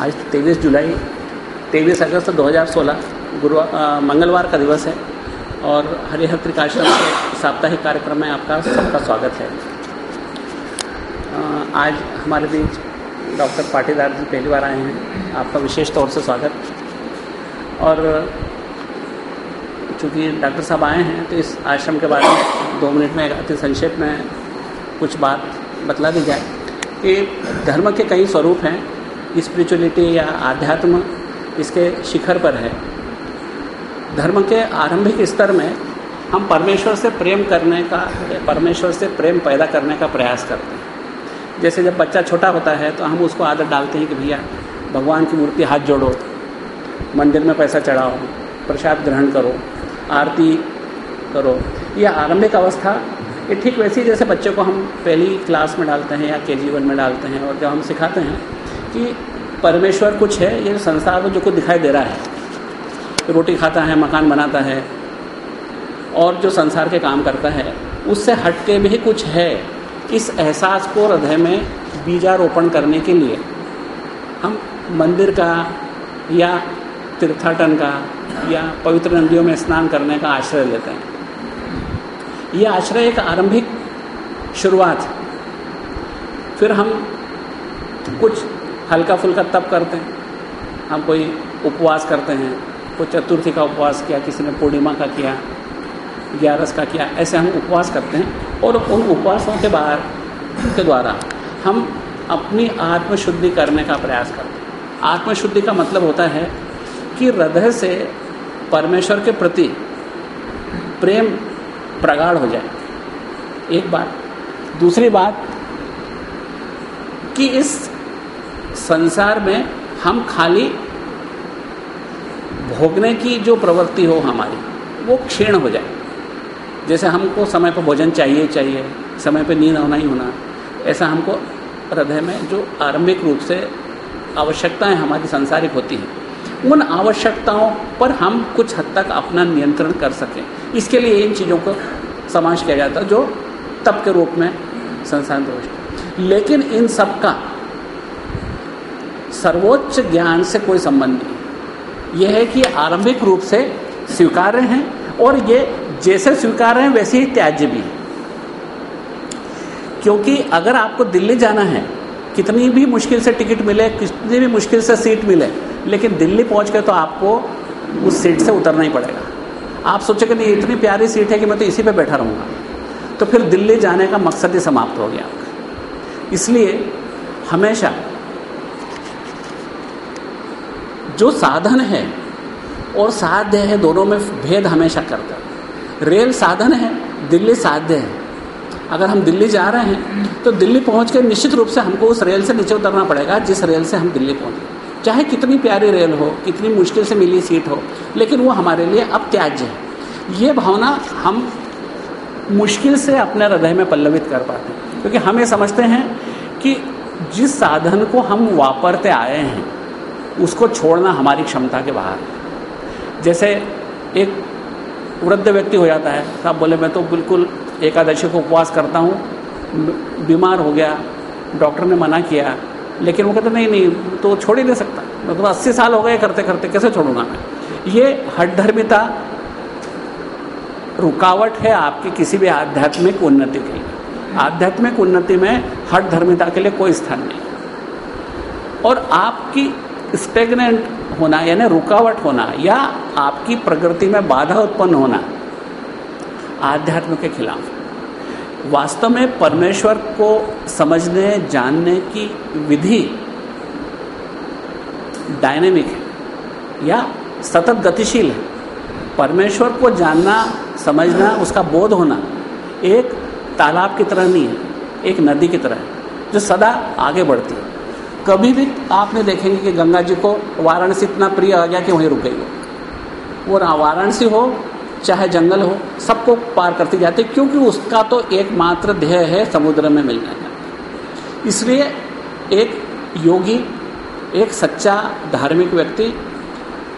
आज तेईस जुलाई, तेईस अगस्त 2016 गुरुवार मंगलवार का दिवस है और हरिहर त्रिकाश्रम के साप्ताहिक कार्यक्रम में आपका सबका स्वागत है। आज हमारे बीच डॉक्टर पाटीदार जी पहली बार आए हैं, आपका विशेष तौर से स्वागत। और चूँकि डॉक्टर साहब आए हैं तो इस आश्रम के बारे में दो मिनट में अति संक्षेप में कुछ बात बतला दी जाए कि धर्म के कई स्वरूप हैं स्पिरिचुअलिटी या आध्यात्म इसके शिखर पर है। धर्म के आरंभिक स्तर में हम परमेश्वर से प्रेम करने का, परमेश्वर से प्रेम पैदा करने का प्रयास करते हैं। जैसे जब बच्चा छोटा होता है तो हम उसको आदत डालते हैं कि भैया, भगवान की मूर्ति हाथ जोड़ो, मंदिर में पैसा चढ़ाओ, प्रसाद ग्रहण करो, आरती करो। यह आरंभिक अवस्था, ये ठीक वैसी जैसे बच्चे को हम पहली क्लास में डालते हैं या के जी वन में डालते हैं और जब हम सिखाते हैं कि परमेश्वर कुछ है, ये संसार में जो कुछ दिखाई दे रहा है। रोटी खाता है, मकान बनाता है, और जो संसार के काम करता है, उससे हट के भी कुछ है इस एहसास को हृदय में बीजारोपण करने के लिए। हम मंदिर का या तीर्थाटन का या पवित्र नदियों में स्नान करने का आश्रय लेते हैं। ये आश्रय एक आरंभिक शुरुआत फिर हम कुछ हल्का फुल्का तप करते हैं। हम कोई उपवास करते हैं, कोई चतुर्थी का उपवास किया, किसी ने पूर्णिमा का किया, ग्यारस का किया, ऐसे हम उपवास करते हैं और उन उपवासों के बाद के द्वारा हम अपनी आत्मशुद्धि करने का प्रयास करते हैं। आत्मशुद्धि का मतलब होता है कि हृदय से परमेश्वर के प्रति प्रेम प्रगाढ़ हो जाए। एक बात। दूसरी बात कि इस संसार में हम खाली भोगने की जो प्रवृत्ति हो हमारी, वो क्षीण हो जाए। जैसे हमको समय पर भोजन चाहिए चाहिए। समय पर नींद होना ही होना। ऐसा हमको हृदय में जो आरंभिक रूप से आवश्यकताएँ हमारी संसारिक होती हैं, उन आवश्यकताओं पर हम कुछ हद तक अपना नियंत्रण कर सकें। इसके लिए इन चीज़ों को समाज किया जाता है, जो तप के रूप में संसार दोष लेकिन इन सब का सर्वोच्च ज्ञान से कोई संबंध नहीं। यह है कि आरंभिक रूप से स्वीकार्य हैं और ये जैसे स्वीकार्य हैं, वैसे ही त्याज्य भी है। क्योंकि अगर आपको दिल्ली जाना है, कितनी भी मुश्किल से टिकट मिले, कितनी भी मुश्किल से सीट मिले, लेकिन दिल्ली पहुँच के तो आपको उस सीट से उतरना ही पड़ेगा। आप सोचेंगे नहीं, इतनी प्यारी सीट है कि मैं तो इसी पे बैठा रहूँगा। तो फिर दिल्ली जाने का मकसद ही समाप्त हो गया। इसलिए हमेशा जो साधन है, और साध्य है दोनों में भेद हमेशा करता है। रेल साधन है, दिल्ली साध्य है। अगर हम दिल्ली जा रहे हैं तो दिल्ली पहुँच के निश्चित रूप से हमको उस रेल से नीचे उतरना पड़ेगा, जिस रेल से हम दिल्ली पहुँचे। चाहे कितनी प्यारी रेल हो, कितनी मुश्किल से मिली सीट हो, लेकिन वो हमारे लिए अब त्याज्य है। ये भावना हम मुश्किल से अपने हृदय में पल्लवित कर पाते हैं, क्योंकि हम ये समझते हैं कि जिस साधन को हम वापरते आए हैं उसको छोड़ना हमारी क्षमता के बाहर जैसे एक वृद्ध व्यक्ति हो जाता है तो बोले, मैं तो बिल्कुल एकादशी को उपवास करता हूँ बीमार हो गया, डॉक्टर ने मना किया, लेकिन वो कहते, नहीं नहीं तो छोड़ ही नहीं सकता मतलब अस्सी साल हो गए करते करते, कैसे छोड़ूँगा मैं? ये हठधर्मिता रुकावट है आपकी किसी भी आध्यात्मिक उन्नति के लिए। आध्यात्मिक उन्नति में हठ धर्मिता के लिए कोई स्थान नहीं। और आपकी स्टेगनेंट होना, यानी रुकावट होना, या आपकी प्रकृति में बाधा उत्पन्न होना, आध्यात्म के खिलाफ। वास्तव में परमेश्वर को समझने, जानने की विधि डायनेमिक है, या सतत गतिशील है। परमेश्वर को जानना, समझना, उसका बोध होना एक तालाब की तरह नहीं है, एक नदी की तरह है, जो सदा आगे बढ़ती है। कभी भी आप नहीं देखेंगे कि गंगा जी को वाराणसी इतना प्रिय आ गया कि वहीं रुक गई वो। वो वाराणसी हो, चाहे जंगल हो, सबको पार करती जाती, क्योंकि उसका तो एकमात्र ध्येय है समुद्र में मिलना। का इसलिए एक योगी, एक सच्चा धार्मिक व्यक्ति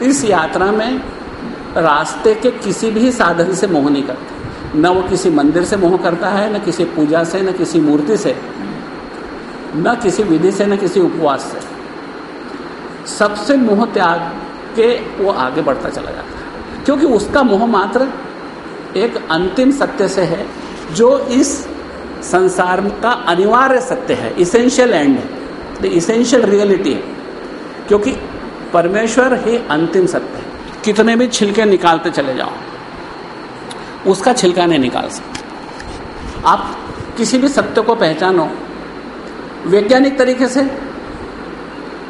इस यात्रा में रास्ते के किसी भी साधन से मोह नहीं करता। न वो किसी मंदिर से मोह करता है, न किसी पूजा से, न किसी मूर्ति से। न किसी विधि से न किसी उपवास से। सबसे मोह त्याग के वो आगे बढ़ता चला जाता है। क्योंकि उसका मोह मात्र एक अंतिम सत्य से है, जो इस संसार का अनिवार्य सत्य है इसेंशियल एंड है। द इसेंशियल रियलिटी है। क्योंकि परमेश्वर ही अंतिम सत्य है। कितने भी छिलके निकालते चले जाओ, उसका छिलका नहीं निकाल सकते। आप किसी भी सत्य को पहचानो वैज्ञानिक तरीके से,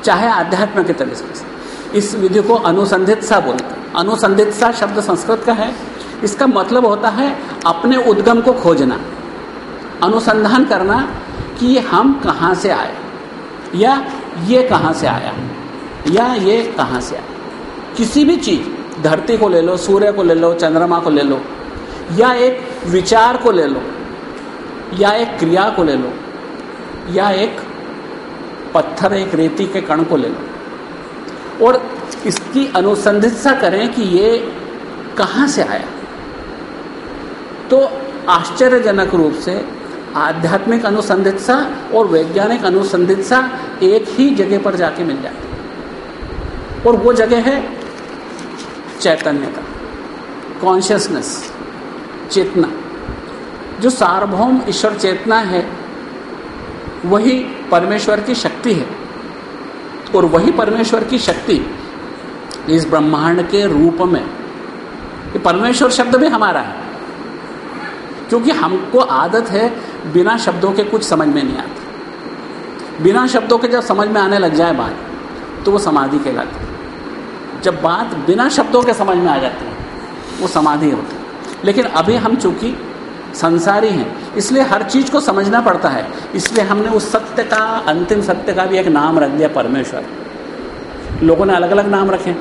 चाहे आध्यात्म के तरीके से। इस विधि को अनुसंधित सा बोलते हैं। अनुसंधित सा शब्द संस्कृत का है। इसका मतलब होता है अपने उद्गम को खोजना, अनुसंधान करना कि हम कहाँ से आए, या ये कहाँ से आया, या ये कहाँ से आया। किसी भी चीज़, धरती को ले लो, सूर्य को ले लो, चंद्रमा को ले लो, या एक विचार को ले लो, या एक क्रिया को ले लो या एक पत्थर, एक रेती के कण को ले लो। और इसकी अनुसंधित्सा करें कि ये कहाँ से आया। तो आश्चर्यजनक रूप से आध्यात्मिक अनुसंधित्सा और वैज्ञानिक अनुसंधित्सा एक ही जगह पर जाके मिल जाती और वो जगह है चैतन्य का कॉन्शियसनेस चेतना। जो सार्वभौम ईश्वर चेतना है वही परमेश्वर की शक्ति है। और वही परमेश्वर की शक्ति इस ब्रह्मांड के रूप में, ये परमेश्वर शब्द भी हमारा है। क्योंकि हमको आदत है बिना शब्दों के कुछ समझ में नहीं आती। बिना शब्दों के जब समझ में आने लग जाए बात तो वो समाधि कहलाती है। जब बात बिना शब्दों के समझ में आ जाती है, वो समाधि होती है। लेकिन अभी हम चूँकि संसारी हैं इसलिए हर चीज़ को समझना पड़ता है। इसलिए हमने उस सत्य का, अंतिम सत्य का भी एक नाम रख दिया परमेश्वर। लोगों ने अलग अलग नाम रखे।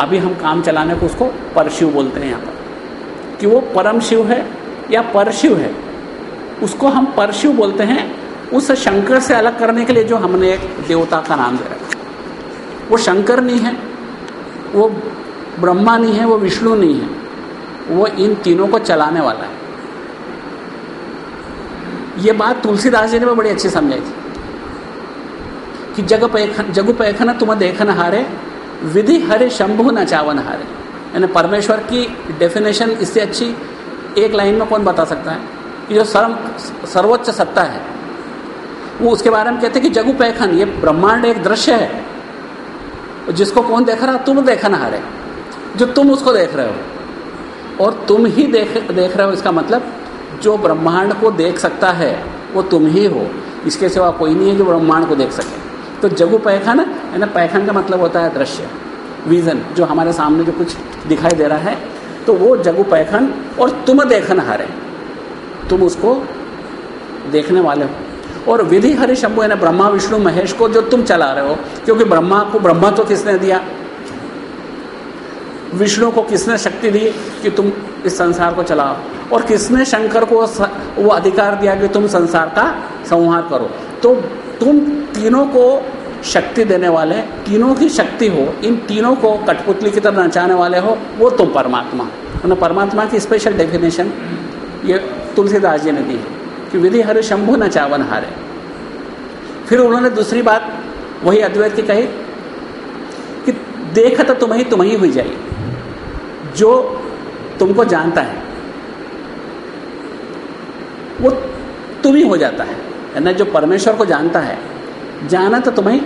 अभी हम काम चलाने को उसको परशिव बोलते हैं यहाँ पर। कि वो परम शिव है या परशिव है, उसको हम परशिव बोलते हैं उस शंकर से अलग करने के लिए जो हमने एक देवता का नाम दे रखा वो शंकर नहीं है, वो ब्रह्मा नहीं है, वो विष्णु नहीं है, वो इन तीनों को चलाने वाला है। ये बात तुलसीदास जी ने भी बड़ी अच्छी समझाई थी कि जग पैखन, जगु पैखन तुम देखन हारे, विधि हरे शंभु न चावन हारे। यानी परमेश्वर की डेफिनेशन इससे अच्छी एक लाइन में कौन बता सकता है? कि जो सर्व, सर्वोच्च सत्ता है, वो उसके बारे में कहते हैं कि जगु पैखन, ये ब्रह्मांड एक दृश्य है। जिसको कौन देख रहा? तुम देखन हारे। जो तुम उसको देख रहे हो। और तुम ही देख देख रहे हो, इसका मतलब जो ब्रह्मांड को देख सकता है, वो तुम ही हो। इसके सिवा कोई नहीं है जो ब्रह्मांड को देख सके। तो जगु पैखन, है ना? पैखन का मतलब होता है दृश्य, विजन, जो हमारे सामने जो कुछ दिखाई दे रहा है। तो वो जगु पैखन और तुम देखन हारे तुम उसको देखने वाले हो। और विधि हरि शंभु यानी ब्रह्मा, विष्णु, महेश को जो तुम चला रहे हो, क्योंकि ब्रह्मा को, ब्रह्मा तो किसने दिया? विष्णु को किसने शक्ति दी कि तुम इस संसार को चलाओ? और किसने शंकर को वो अधिकार दिया कि तुम संसार का संहार करो? तो तुम तीनों को शक्ति देने वाले, तीनों की शक्ति हो, इन तीनों को कठपुतली की तरह नचाने वाले हो, वो तुम परमात्मा। उन्हें परमात्मा की स्पेशल डेफिनेशन ये तुलसीदास जी ने दी है कि विधि हरि शंभु न चावन हारे। फिर उन्होंने दूसरी बात, वही अद्वैत की कही कि देखत तो तुम ही तुम हुई जाइए जो तुमको जानता है वो तुम ही हो जाता है। यानी जो परमेश्वर को जानता है, जाना तो तुम्हें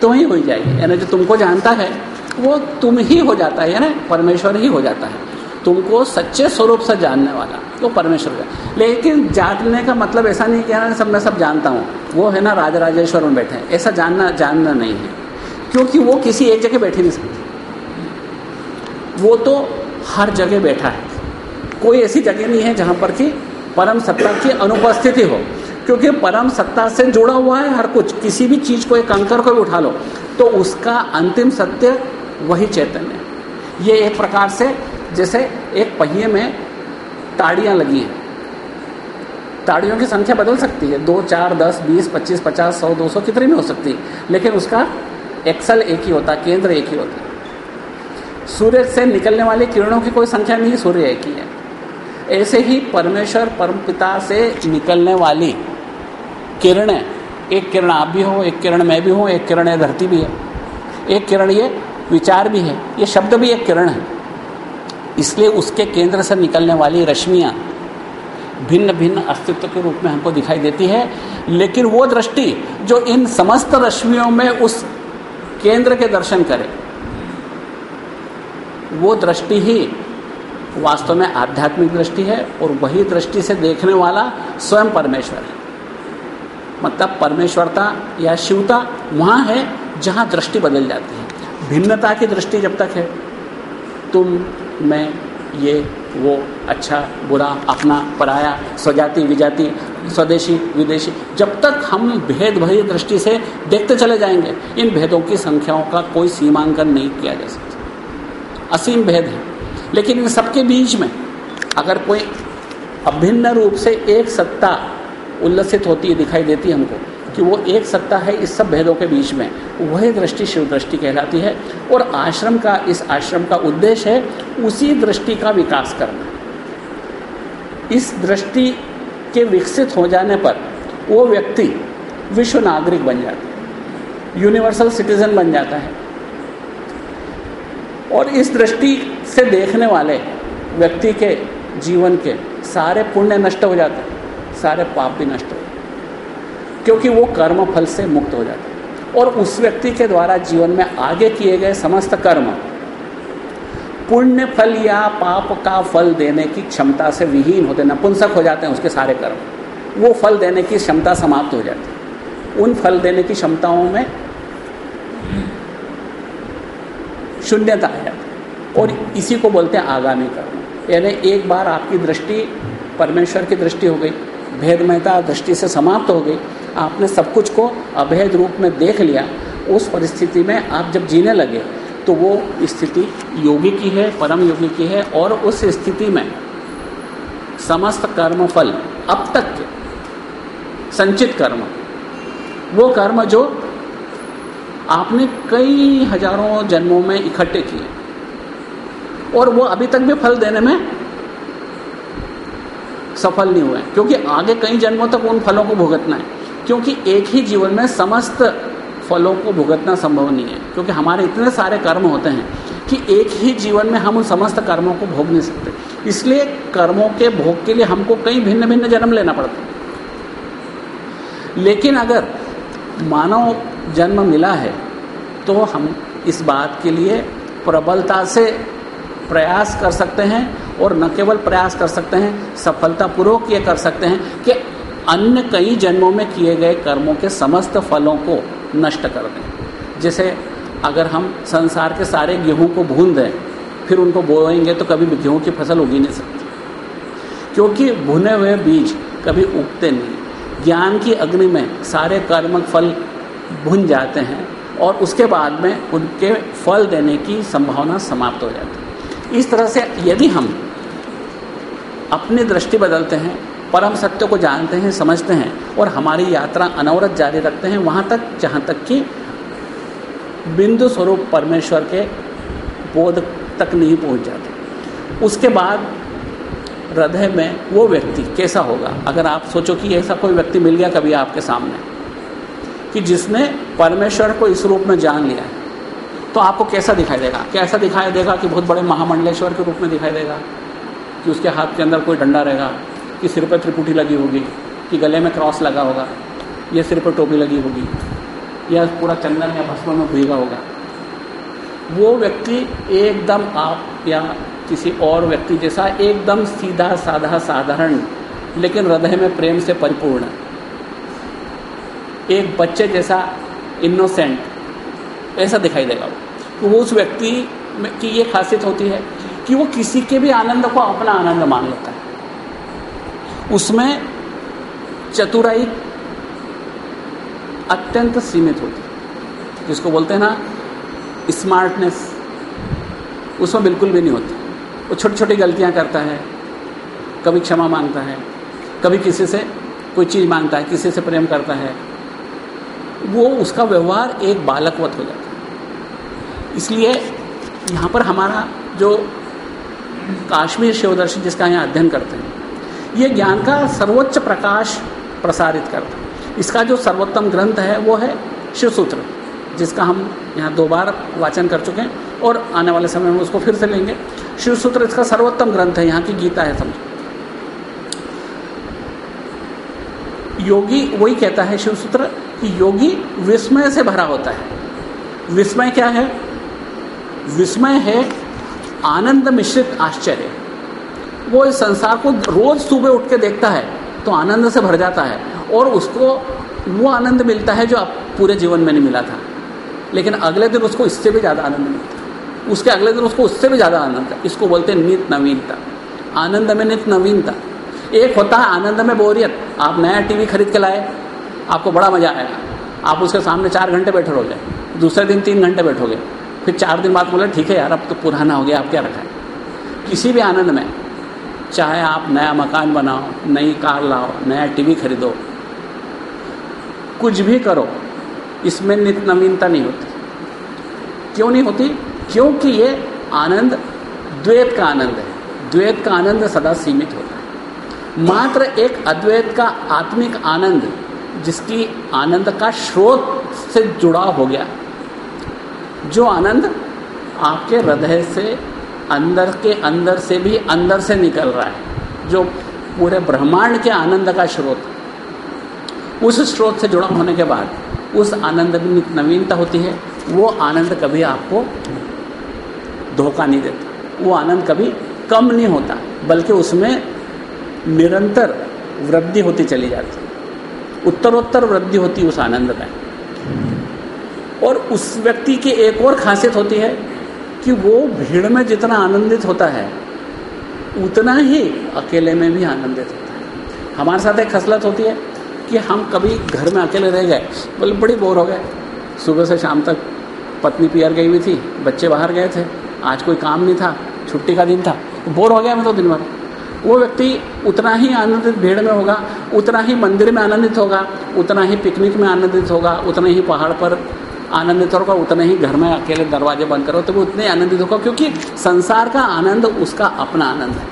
तुम ही हो जाएगी। यानी जो तुमको जानता है, वो तुम ही हो जाता है। यानी परमेश्वर ही हो जाता है। तुमको सच्चे स्वरूप से जानने वाला, वो परमेश्वर का लेकिन जानने का मतलब ऐसा नहीं कहना सब, मैं सब जानता हूँ। वो है ना राजा राजेश्वर में बैठे हैं। ऐसा जानना जानना नहीं है। क्योंकि वो किसी एक जगह बैठे नहीं सकते। वो तो हर जगह बैठा है। कोई ऐसी जगह नहीं है जहाँ पर कि परम सत्ता की अनुपस्थिति हो। क्योंकि परम सत्ता से जुड़ा हुआ है हर कुछ। किसी भी चीज़ को एक कंकर को भी उठा लो तो उसका अंतिम सत्य वही चैतन्य ये एक प्रकार से, जैसे एक पहिए में ताड़ियाँ लगी हैं। ताड़ियों की संख्या बदल सकती है। दो, चार, दस, बीस, पच्चीस, पचास, सौ, दो सौ कितनी भी हो सकती है। लेकिन उसका एक्सल एक ही होता, केंद्र एक ही होता। सूर्य से निकलने वाली किरणों की कोई संख्या नहीं, सूर्य एक ही है। ऐसे ही परमेश्वर परम पिता से निकलने वाली किरणें एक किरण आप भी हो, एक किरण मैं भी हूँ, एक किरण ये धरती भी है। एक किरण ये विचार भी है, ये शब्द भी एक किरण है। इसलिए उसके केंद्र से निकलने वाली रश्मियाँ भिन्न भिन्न अस्तित्व के रूप में हमको दिखाई देती है। लेकिन वो दृष्टि जो इन समस्त रश्मियों में उस केंद्र के दर्शन करे, वो दृष्टि ही वास्तव में आध्यात्मिक दृष्टि है और वही दृष्टि से देखने वाला स्वयं परमेश्वर है। मतलब परमेश्वरता या शिवता वहाँ है जहाँ दृष्टि बदल जाती है। भिन्नता की दृष्टि जब तक है, तुम, मैं, ये, वो अच्छा बुरा, अपना, पराया, स्वजाति, विजाति, स्वदेशी, विदेशी, जब तक हम भेद भरी दृष्टि से देखते चले जाएँगे, इन भेदों की संख्याओं का कोई सीमांकन नहीं किया जा सकता। असीम भेद है। लेकिन इन सबके बीच में अगर कोई अभिन्न रूप से एक सत्ता उल्लसित होती है, दिखाई देती है हमको कि वो एक सत्ता है, इस सब भेदों के बीच में, वही दृष्टि शिव दृष्टि कहलाती है। और आश्रम का, इस आश्रम का उद्देश्य है उसी दृष्टि का विकास करना। इस दृष्टि के विकसित हो जाने पर वो व्यक्ति विश्व नागरिक बन जाता है, यूनिवर्सल सिटीजन बन जाता है। और इस दृष्टि से देखने वाले व्यक्ति के जीवन के सारे पुण्य नष्ट हो जाते हैं, सारे पाप भी नष्ट हो क्योंकि वो कर्म फल से मुक्त हो जाते है। और उस व्यक्ति के द्वारा जीवन में आगे किए गए समस्त कर्म पुण्य फल या पाप का फल देने की क्षमता से विहीन होते, नपुंसक हो जाते हैं उसके सारे कर्म। वो फल देने की क्षमता समाप्त हो जाती है। उन फल देने की क्षमताओं में शून्यता जाती और इसी को बोलते हैं आगामी कर्म। यानी एक बार आपकी दृष्टि परमेश्वर की दृष्टि हो गई, भेदमयता दृष्टि से समाप्त हो गई, आपने सब कुछ को अभेद रूप में देख लिया, उस परिस्थिति में आप जब जीने लगे तो वो स्थिति योगी की है, परम योगी की है, और उस स्थिति में समस्त कर्म फल अब तक के संचित कर्म, वो कर्म जो आपने कई हज़ारों जन्मों में इकट्ठे किए। और वो अभी तक भी फल देने में सफल नहीं हुए क्योंकि आगे कई जन्मों तक उन फलों को भुगतना है। क्योंकि एक ही जीवन में समस्त फलों को भुगतना संभव नहीं है। क्योंकि हमारे इतने सारे कर्म होते हैं कि एक ही जीवन में हम उन समस्त कर्मों को भोग नहीं सकते। इसलिए कर्मों के भोग के लिए हमको कई भिन्न भिन्न जन्म लेना पड़ता है। लेकिन अगर मानव जन्म मिला है तो हम इस बात के लिए प्रबलता से प्रयास कर सकते हैं और न केवल प्रयास कर सकते हैं, सफलतापूर्वक ये कर सकते हैं कि अन्य कई जन्मों में किए गए कर्मों के समस्त फलों को नष्ट कर दें। जैसे अगर हम संसार के सारे गेहूँ को भून दें, फिर उनको बोएँगे तो कभी गेहूँ की फ़सल उगी नहीं सकती। क्योंकि भुने हुए बीज कभी उगते नहीं। ज्ञान की अग्नि में सारे कर्मक फल भुन जाते हैं और उसके बाद में उनके फल देने की संभावना समाप्त हो जाती है। इस तरह से यदि हम अपनी दृष्टि बदलते हैं, परम सत्य को जानते हैं, समझते हैं और हमारी यात्रा अनवरत जारी रखते हैं, वहाँ तक, जहाँ तक कि बिंदु स्वरूप परमेश्वर के बोध तक नहीं पहुँच जाते। उसके बाद हृदय में वो व्यक्ति कैसा होगा? अगर आप सोचो कि ऐसा कोई व्यक्ति मिल गया कभी आपके सामने, कि जिसने परमेश्वर को इस रूप में जान लिया है तो आपको कैसा दिखाई देगा? कैसा दिखाई देगा कि बहुत बड़े महामंडलेश्वर के रूप में दिखाई देगा? कि उसके हाथ के अंदर कोई डंडा रहेगा? कि सिर पर त्रिपुटी लगी होगी? कि गले में क्रॉस लगा होगा? या सिर पर टोपी लगी होगी? या पूरा चंदन या भस्म में भीगा होगा? वो व्यक्ति एकदम आप या किसी और व्यक्ति जैसा एकदम सीधा, साधा, साधारण, लेकिन हृदय में प्रेम से परिपूर्ण, एक बच्चे जैसा इनोसेंट ऐसा दिखाई देगा वो। तो उस व्यक्ति की ये खासियत होती है कि वो किसी के भी आनंद को अपना आनंद मान लेता है। उसमें चतुराई अत्यंत सीमित होती है। जिसको बोलते हैं ना स्मार्टनेस उसमें बिल्कुल भी नहीं होती। वो छोटी छोटी गलतियाँ करता है, कभी क्षमा माँगता है, कभी किसी से कोई चीज़ माँगता है, किसी से प्रेम करता है वो उसका व्यवहार एक बालकवत हो जाता है। इसलिए यहाँ पर हमारा जो काश्मीर शिवदर्शन जिसका यहाँ अध्ययन करते हैं, ये ज्ञान का सर्वोच्च प्रकाश प्रसारित करता है। इसका जो सर्वोत्तम ग्रंथ है, वो है शिव सूत्र जिसका हम यहाँ दो बार वाचन कर चुके हैं और आने वाले समय में उसको फिर से लेंगे। शिव सूत्र इसका सर्वोत्तम ग्रंथ है, यहाँ की गीता है समझो। योगी वही कहता है शिव सूत्र कि योगी विस्मय से भरा होता है। विस्मय क्या है? विस्मय है आनंद मिश्रित आश्चर्य। वो इस संसार को रोज सुबह उठ के देखता है तो आनंद से भर जाता है और उसको वो आनंद मिलता है जो आप पूरे जीवन में नहीं मिला था। लेकिन अगले दिन उसको इससे भी ज़्यादा आनंद मिलता उसके अगले दिन उसको उससे भी ज़्यादा आनंद था। इसको बोलते हैं नित नवीनता। आनंद में नित नवीनता। एक होता है आनंद में बोरियत। आप नया टीवी खरीद के लाए, आपको बड़ा मज़ा आएगा। आप उसके सामने चार घंटे बैठे रहोगे, दूसरे दिन तीन घंटे बैठोगे, फिर चार दिन बाद बोले, ठीक है यार, अब तो पुराना हो गया आप क्या रखा है? किसी भी आनंद में, चाहे आप नया मकान बनाओ, नई कार लाओ, नया टीवी खरीदो, कुछ भी करो, इसमें नित नवीनता नहीं होती। क्यों नहीं होती? क्योंकि ये आनंद, द्वैत का आनंद है। द्वैत का आनंद सदा सीमित है। मात्र एक अद्वैत का आत्मिक आनंद, जिसकी आनंद का स्रोत से जुड़ा हो गया। जो आनंद आपके हृदय से, अंदर के अंदर से भी अंदर से निकल रहा है, जो पूरे ब्रह्मांड के आनंद का स्रोत। उस स्रोत से जुड़ा होने के बाद, उस आनंद में नवीनता होती है। वो आनंद कभी आपको धोखा नहीं देता। वो आनंद कभी कम नहीं होता, बल्कि उसमें निरंतर वृद्धि होती चली जाती है। उत्तरोत्तर वृद्धि होती उस आनंद में। और उस व्यक्ति की एक और खासियत होती है कि वो भीड़ में जितना आनंदित होता है, उतना ही अकेले में भी आनंदित होता है। हमारे साथ एक खसलत होती है कि हम कभी घर में अकेले रह गए, बोले, बड़ी बोर हो गए। सुबह से शाम तक पत्नी पियर गई हुई थी, बच्चे बाहर गए थे, आज कोई काम नहीं था, छुट्टी का दिन था, बोर हो गया मैं तो दिन भर। वो व्यक्ति उतना ही आनंदित भीड़ में होगा, उतना ही मंदिर में आनंदित होगा, उतना ही पिकनिक में आनंदित होगा, उतना ही पहाड़ पर आनंदित होगा, उतने ही घर में अकेले दरवाजे बंद करो तो वो उतने आनंदित होगा, क्योंकि संसार का आनंद उसका अपना आनंद है।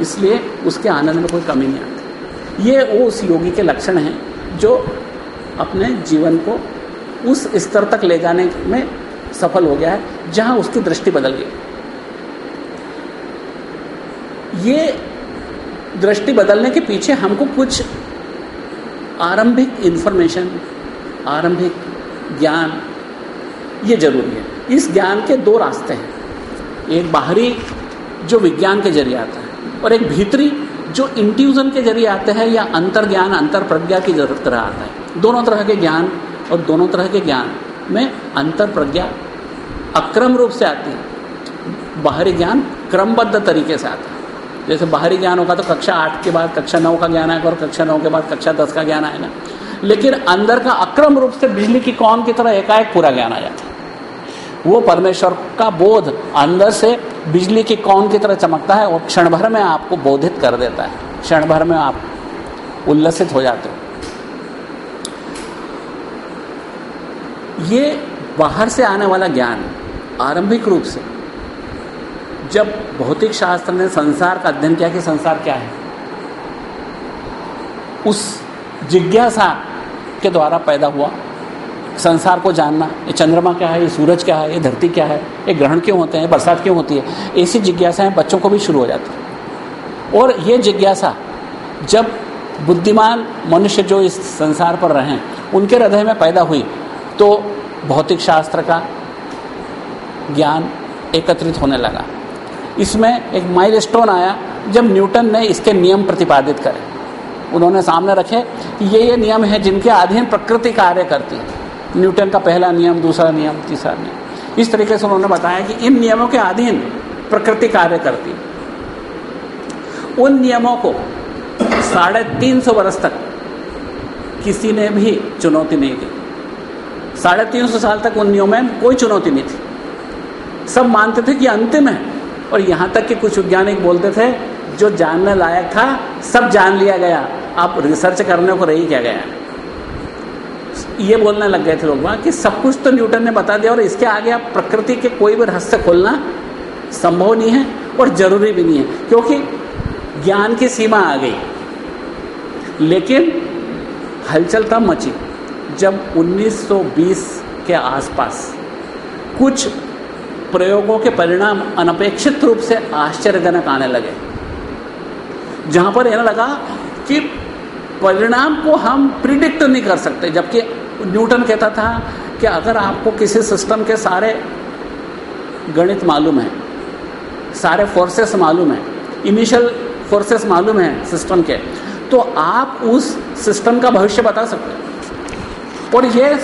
इसलिए उसके आनंद में कोई कमी नहीं आती। ये वो उस योगी के लक्षण हैं जो अपने जीवन को उस स्तर तक ले जाने में सफल हो गया है, जहाँ उसकी दृष्टि बदल गई। ये दृष्टि बदलने के पीछे हमको कुछ आरंभिक इन्फॉर्मेशन आरंभिक ज्ञान, ये ज़रूरी है। इस ज्ञान के दो रास्ते हैं। एक बाहरी जो विज्ञान के ज़रिए आता है और एक भीतरी जो इंट्यूजन के ज़रिए आते हैं या अंतर ज्ञान अंतर प्रज्ञा की ज़रूरत तरह आता है। दोनों तरह के ज्ञान और दोनों तरह के ज्ञान में अंतर प्रज्ञा अक्रम रूप से आती है। बाहरी ज्ञान क्रमबद्ध तरीके से आता है। जैसे बाहरी ज्ञान होगा तो कक्षा आठ के बाद कक्षा नौ का ज्ञान आएगा और कक्षा नौ के बाद कक्षा दस का ज्ञान आएगा। लेकिन अंदर का अक्रम रूप से बिजली की कौन की तरह एकाएक पूरा ज्ञान आ जाता है। वो परमेश्वर का बोध अंदर से बिजली की कौन की तरह चमकता है और क्षण भर में आपको बोधित कर देता है। क्षण भर में आप उल्लसित हो जाते हो। ये बाहर से आने वाला ज्ञान आरंभिक रूप से जब भौतिक शास्त्र ने संसार का अध्ययन किया कि संसार क्या है, उस जिज्ञासा के द्वारा पैदा हुआ। संसार को जानना, ये चंद्रमा क्या है, ये सूरज क्या है, ये धरती क्या है, ये ग्रहण क्यों होते हैं बरसात क्यों होती है, ऐसी जिज्ञासाएँ बच्चों को भी शुरू हो जाती है। और ये जिज्ञासा, जब बुद्धिमान मनुष्य जो इस संसार पर रहें, उनके हृदय में पैदा हुई तो भौतिक शास्त्र का ज्ञान एकत्रित होने लगा। इसमें एक माइल आया जब न्यूटन ने इसके नियम प्रतिपादित करे। उन्होंने सामने रखे कि ये ये नियम है जिनके अधीन प्रकृति कार्य करती है। न्यूटन का पहला नियम, दूसरा नियम, तीसरा नियम। इस तरीके से उन्होंने बताया कि इन नियमों के अधीन प्रकृति कार्य करती है। उन नियमों को साढ़े तीन सौ वर्ष तक किसी ने भी चुनौती नहीं दी। साढ़े तीन सौ साल तक उन नियमों में कोई चुनौती नहीं थी। सब मानते थे कि अंतिम है। और यहाँ तक कि कुछ वैज्ञानिक बोलते थे, जो जानने लायक था, सब जान लिया गया। अब रिसर्च करने को रही क्या गया? ये बोलने लग गए थे लोग वहाँ कि सब कुछ तो न्यूटन ने बता दिया और इसके आगे आप प्रकृति के कोई भी रहस्य खोलना संभव नहीं है और ज़रूरी भी नहीं है, क्योंकि ज्ञान की सीमा आ गई। लेकिन हलचल तब मची जब 1920 के आसपास कुछ प्रयोगों के परिणाम अनपेक्षित रूप से आश्चर्यजनक आने लगे। जहाँ पर यह लगा कि परिणाम को हम प्रिडिक्ट नहीं कर सकते, जबकि न्यूटन कहता था कि अगर आपको किसी सिस्टम के सारे गणित मालूम है, सारे फोर्सेस मालूम है इनिशियल फोर्सेस मालूम है सिस्टम के तो आप उस सिस्टम का भविष्य बता सकते और ये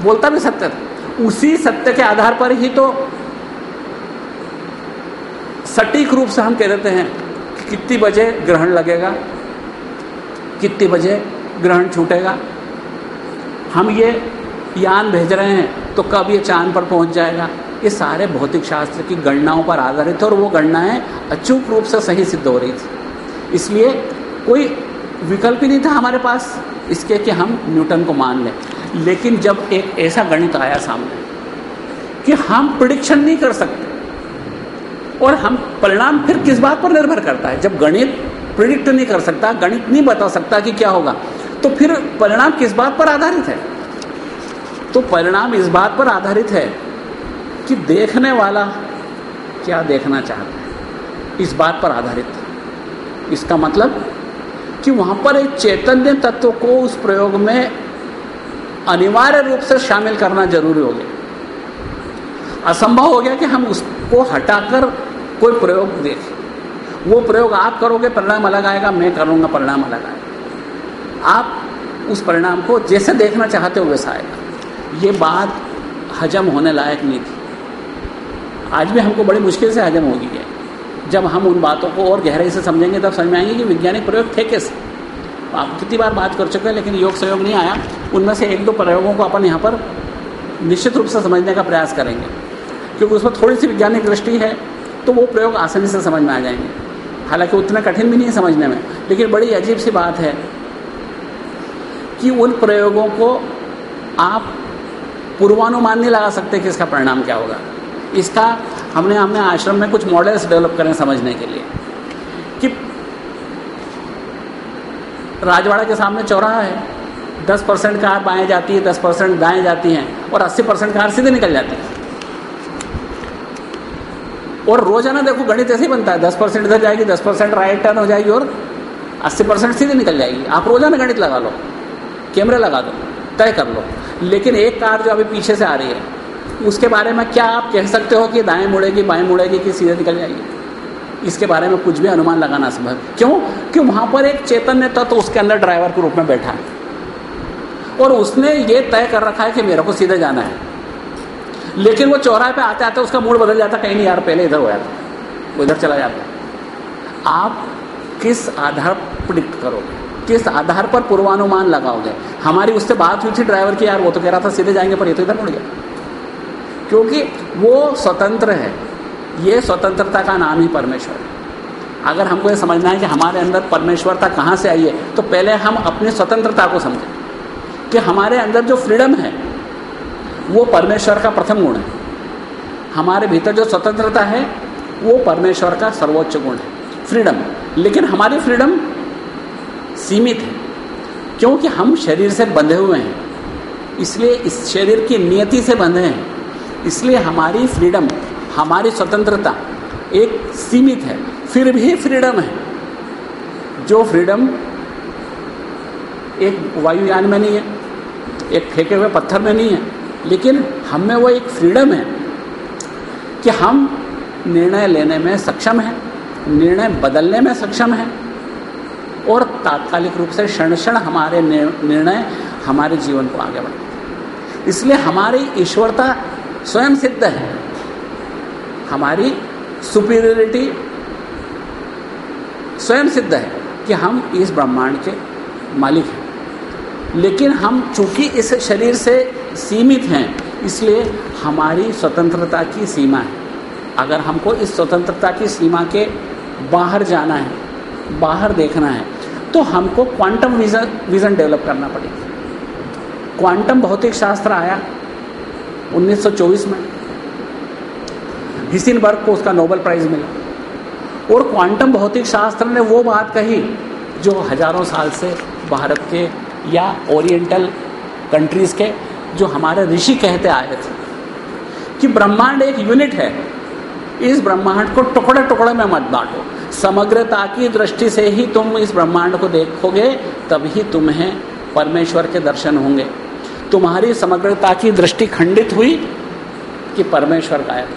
बोलता भी सत्य था। उसी सत्य के आधार पर ही तो सटीक रूप से हम कह देते हैं कि कितनी बजे ग्रहण लगेगा, कितनी बजे ग्रहण छूटेगा। हम ये यान भेज रहे हैं तो कब ये चाँद पर पहुँच जाएगा? ये सारे भौतिक शास्त्र की गणनाओं पर आधारित और वो गणनाएँ अचूक रूप से सही सिद्ध हो रही थी। इसलिए कोई विकल्प ही नहीं था हमारे पास इसके कि हम न्यूटन को मान लें। लेकिन जब एक ऐसा गणित आया सामने कि हम प्रिडिक्शन नहीं कर सकते और हम परिणाम फिर किस बात पर निर्भर करता है? जब गणित प्रिडिक्ट नहीं कर सकता, गणित नहीं बता सकता कि क्या होगा तो फिर परिणाम किस बात पर आधारित है? तो परिणाम इस बात पर आधारित है कि देखने वाला क्या देखना चाहता है। इस बात पर आधारित इसका मतलब कि वहाँ पर एक चैतन्य तत्व को उस प्रयोग में अनिवार्य रूप से शामिल करना ज़रूरी हो गया। असंभव हो गया कि हम उसको हटाकर कोई प्रयोग देखें वो प्रयोग आप करोगे, परिणाम अलग आएगा, मैं करूँगा परिणाम अलग आएगा। आप उस परिणाम को जैसे देखना चाहते हो, वैसा आएगा। ये बात हजम होने लायक नहीं थी। आज भी हमको बड़ी मुश्किल से हजम होगी है जब हम उन बातों को और गहराई से समझेंगे, तब समझ में आएँगे कि वैज्ञानिक प्रयोग थे कैसे। आप कितनी बार बात कर चुके हैं, लेकिन योग सहयोग नहीं आया। उनमें से एक दो प्रयोगों को अपन यहाँ पर निश्चित रूप से समझने का प्रयास करेंगे। क्योंकि उसमें थोड़ी सी वैज्ञानिक दृष्टि है। तो वो प्रयोग आसानी से समझ में आ जाएँगे। हालाँकि उतना कठिन भी नहीं है समझने में, लेकिन बड़ी अजीब सी बात है कि उन प्रयोगों को आप पूर्वानुमान नहीं लगा सकते कि इसका परिणाम क्या होगा। इसका हमने हमने आश्रम में कुछ मॉडल्स डेवलप करें समझने के लिए कि राजवाड़ा के सामने चौराहा है। दस परसेंट कार बाएँ जाती है, दस परसेंट दाएँ जाती हैं और अस्सी परसेंट कार सीधे निकल जाती है। और रोज़ाना देखो गणित ऐसे ही बनता है, दस परसेंट इधर जाएगी, दस परसेंट राइट टर्न हो जाएगी और अस्सी परसेंट सीधे निकल जाएगी। आप रोज़ाना गणित लगा लो, कैमरे लगा दो, तय कर लो। लेकिन एक कार जो अभी पीछे से आ रही है, उसके बारे में क्या आप कह सकते हो कि दाएँ मुड़ेगी, बाएँ मुड़ेगी कि सीधे निकल जाएगी? इसके बारे में कुछ भी अनुमान लगाना संभव क्यों? कि वहाँ पर एक चैतन्य तत्व तो उसके अंदर ड्राइवर के रूप में बैठा है। और उसने ये तय कर रखा है कि मेरे को सीधे जाना है। लेकिन वो चौराहे पे आते आते उसका मूड बदल जाता कहीं नहीं यार, पहले इधर हो जाता वो इधर चला जाता आप किस आधार प्रिडिक्ट करोगे? किस आधार पर पूर्वानुमान लगाओगे? हमारी उससे बात हुई थी ड्राइवर की, यार, वो तो कह रहा था सीधे जाएँगे, पर ये तो इधर मुड़ गया। क्योंकि वो स्वतंत्र है। ये स्वतंत्रता का नाम ही परमेश्वर है। अगर हमको ये समझना है कि हमारे अंदर परमेश्वरता कहाँ से आई है तो पहले हम अपनी स्वतंत्रता को समझें कि हमारे अंदर जो फ्रीडम है वो परमेश्वर का प्रथम गुण है। हमारे भीतर जो स्वतंत्रता है, वो परमेश्वर का सर्वोच्च गुण है। फ्रीडम लेकिन हमारी फ्रीडम सीमित है, क्योंकि हम शरीर से बंधे हुए हैं। इसलिए इस शरीर की नियति से बंधे हैं। इसलिए हमारी फ्रीडम हमारी स्वतंत्रता एक सीमित है। फिर भी फ्रीडम है। जो फ्रीडम एक वायुयान में नहीं है, एक फेंके हुए पत्थर में नहीं है। लेकिन हम में वो एक फ्रीडम है कि हम निर्णय लेने में सक्षम हैं, निर्णय बदलने में सक्षम हैं और तात्कालिक रूप से क्षण क्षण हमारे निर्णय हमारे जीवन को आगे बढ़ाते इसलिए हमारी ईश्वरता स्वयं सिद्ध है। हमारी सुपीरियरिटी स्वयं सिद्ध है कि हम इस ब्रह्मांड के मालिक हैं। लेकिन हम चूँकि इस शरीर से सीमित हैं, इसलिए हमारी स्वतंत्रता की सीमा है। अगर हमको इस स्वतंत्रता की सीमा के बाहर जाना है, बाहर देखना है तो हमको क्वांटम विजन विजन डेवलप करना पड़ेगा। क्वांटम भौतिक शास्त्र आया 1924 में। हिसिनबर्ग को उसका नोबेल प्राइज मिला। और क्वांटम भौतिक शास्त्र ने वो बात कही जो हज़ारों साल से भारत के या ओरिएंटल कंट्रीज़ के जो हमारे ऋषि कहते आए थे, कि ब्रह्मांड एक यूनिट है। इस ब्रह्मांड को टुकड़े टुकड़े में मत बांटो। समग्रता की दृष्टि से ही तुम इस ब्रह्मांड को देखोगे, तभी तुम्हें परमेश्वर के दर्शन होंगे। तुम्हारी समग्रता की दृष्टि खंडित हुई कि परमेश्वर गायब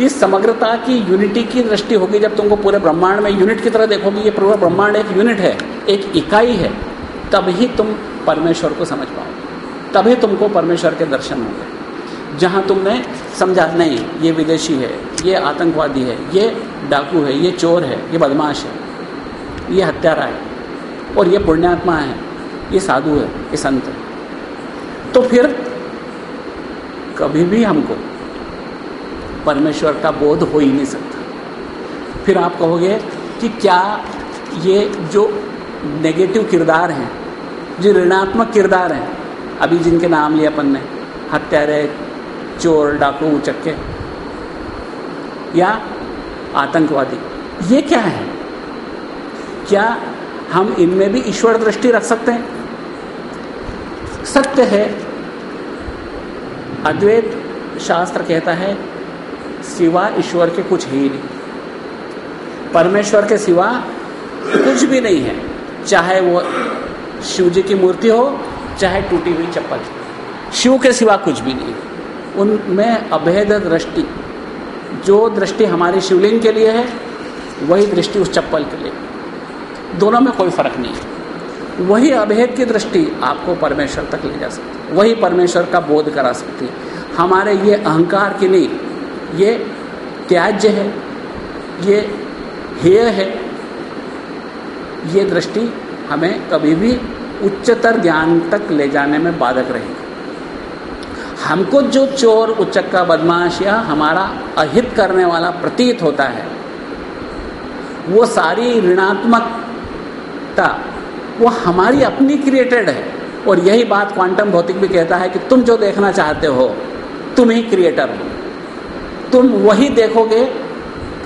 इस समग्रता की यूनिटी की दृष्टि होगी जब तुमको पूरे ब्रह्मांड में यूनिट की तरह देखोगे, ये पूरा ब्रह्मांड एक यूनिट है, एक इकाई है, तभी तुम परमेश्वर को समझ पाओगे। तभी तुमको परमेश्वर के दर्शन होंगे। जहाँ तुमने समझा, नहीं, ये विदेशी है, ये आतंकवादी है, ये डाकू है, ये चोर है, ये बदमाश है, ये हत्यारा है, और ये पुण्यात्मा है, ये साधु है, ये संत है। तो फिर कभी भी हमको परमेश्वर का बोध हो ही नहीं सकता। फिर आप कहोगे कि क्या ये जो नेगेटिव किरदार हैं, जो ऋणात्मक किरदार हैं अभी जिनके नाम लिए अपन ने हत्यारे चोर, डाकू उचक्के या आतंकवादी। ये क्या है? क्या हम इनमें भी ईश्वर दृष्टि रख सकते हैं? सत्य है। अद्वैत शास्त्र कहता है, सिवा ईश्वर के कुछ ही नहीं। परमेश्वर के सिवा कुछ भी नहीं है। चाहे वो शिव जी की मूर्ति हो चाहे टूटी हुई चप्पल। शिव के सिवा कुछ भी नहीं। उनमें अभेद दृष्टि। जो दृष्टि हमारी शिवलिंग के लिए है, वही दृष्टि उस चप्पल के लिए। दोनों में कोई फ़र्क नहीं। है वही अभेद की दृष्टि आपको परमेश्वर तक ले जा सकती है। वही परमेश्वर का बोध करा सकती है। हमारे ये अहंकार की नहीं, ये त्याज्य है, ये हेय है, ये दृष्टि हमें कभी भी उच्चतर ज्ञान तक ले जाने में बाधक रहेगी। हमको जो चोर उच्चक्का बदमाश या हमारा अहित करने वाला प्रतीत होता है, वो सारी ऋणात्मकता, वो हमारी अपनी क्रिएटेड है। और यही बात क्वांटम भौतिक भी कहता है कि तुम जो देखना चाहते हो, तुम ही क्रिएटर हो। तुम वही देखोगे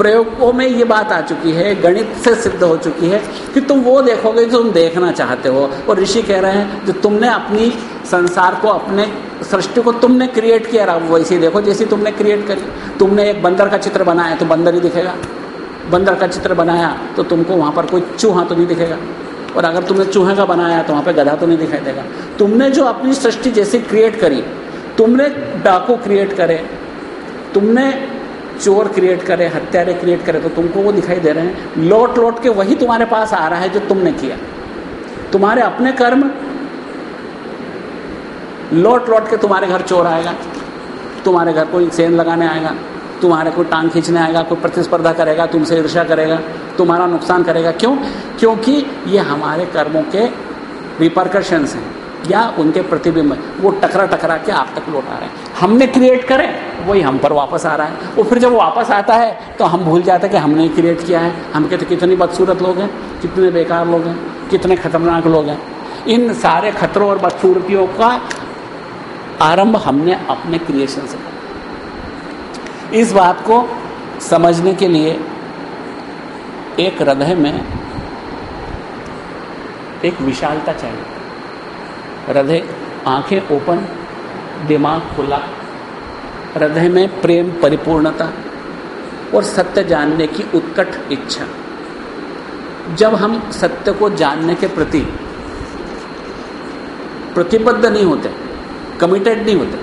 प्रयोगों में ये बात आ चुकी है, गणित से सिद्ध हो चुकी है कि तुम वो देखोगे जो तुम देखना चाहते हो। और ऋषि कह रहे हैं, जो तुमने अपनी संसार को, अपने सृष्टि को तुमने क्रिएट किया रहा वैसे देखो जैसे तुमने क्रिएट करी। तुमने एक बंदर का चित्र बनाया तो बंदर ही दिखेगा। बंदर का चित्र बनाया तो तुमको वहाँ पर कोई चूहा तो नहीं दिखेगा। और अगर तुमने चूहे का बनाया तो वहाँ पे गधा तो नहीं दिखाई देगा। तुमने जो अपनी सृष्टि जैसी क्रिएट करी, तुमने डाकू क्रिएट करे, तुमने चोर क्रिएट करे, हत्यारे क्रिएट करे तो तुमको वो दिखाई दे रहे हैं। लौट लौट के वही तुम्हारे पास आ रहा है जो तुमने किया। तुम्हारे अपने कर्म, लौट लौट के तुम्हारे घर चोर आएगा। तुम्हारे घर कोई सेन लगाने आएगा, तुम्हारे कोई टांग खींचने आएगा, कोई प्रतिस्पर्धा करेगा, तुमसे ईर्षा करेगा, तुम्हारा नुकसान करेगा। क्यों? क्योंकि ये हमारे कर्मों के रिपरकशंस हैं। या उनके प्रतिबिंब। वो टकरा टकरा के आप तक लौट आ रहे हैं। हमने क्रिएट करे, वही हम पर वापस आ रहा है। और फिर जब वापस आता है तो हम भूल जाते हैं कि हमने क्रिएट किया है। हम कहते कितनी बदसूरत लोग हैं, कितने बेकार लोग हैं, कितने खतरनाक लोग हैं। इन सारे खतरों और बदसूरतियों का आरंभ हमने अपने क्रिएशन से किया। इस बात को समझने के लिए एक हृदय में एक विशालता चाहिए। हृदय, आँखें ओपन, दिमाग खुला। हृदय में प्रेम, परिपूर्णता और सत्य जानने की उत्कट इच्छा। जब हम सत्य को जानने के प्रति प्रतिबद्ध नहीं होते कमिटेड नहीं होते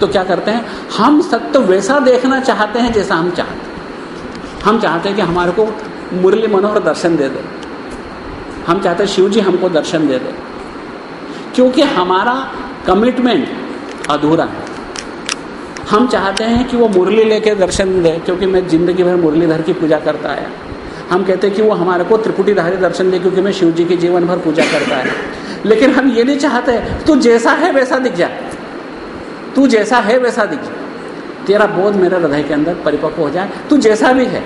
तो क्या करते हैं? हम सत्य वैसा देखना चाहते हैं जैसा हम चाहते हैं। हम चाहते हैं कि हमारे को मुरली मनोहर दर्शन दे दे। हम चाहते हैं शिव जी हमको दर्शन दे दे। क्योंकि हमारा कमिटमेंट अधूरा है। हम चाहते हैं कि वो मुरली लेके दर्शन दे, क्योंकि मैं ज़िंदगी भर मुरलीधर की पूजा करता आया। हम कहते हैं कि वो हमारे को त्रिपुटीधारी दर्शन दे, क्योंकि मैं शिव जी की जीवन भर पूजा करता है लेकिन हम ये नहीं चाहते, तू जैसा है वैसा दिख जा। तू जैसा है वैसा दिख जा। तेरा बोध मेरे हृदय के अंदर परिपक्व हो जाए। तू जैसा भी है।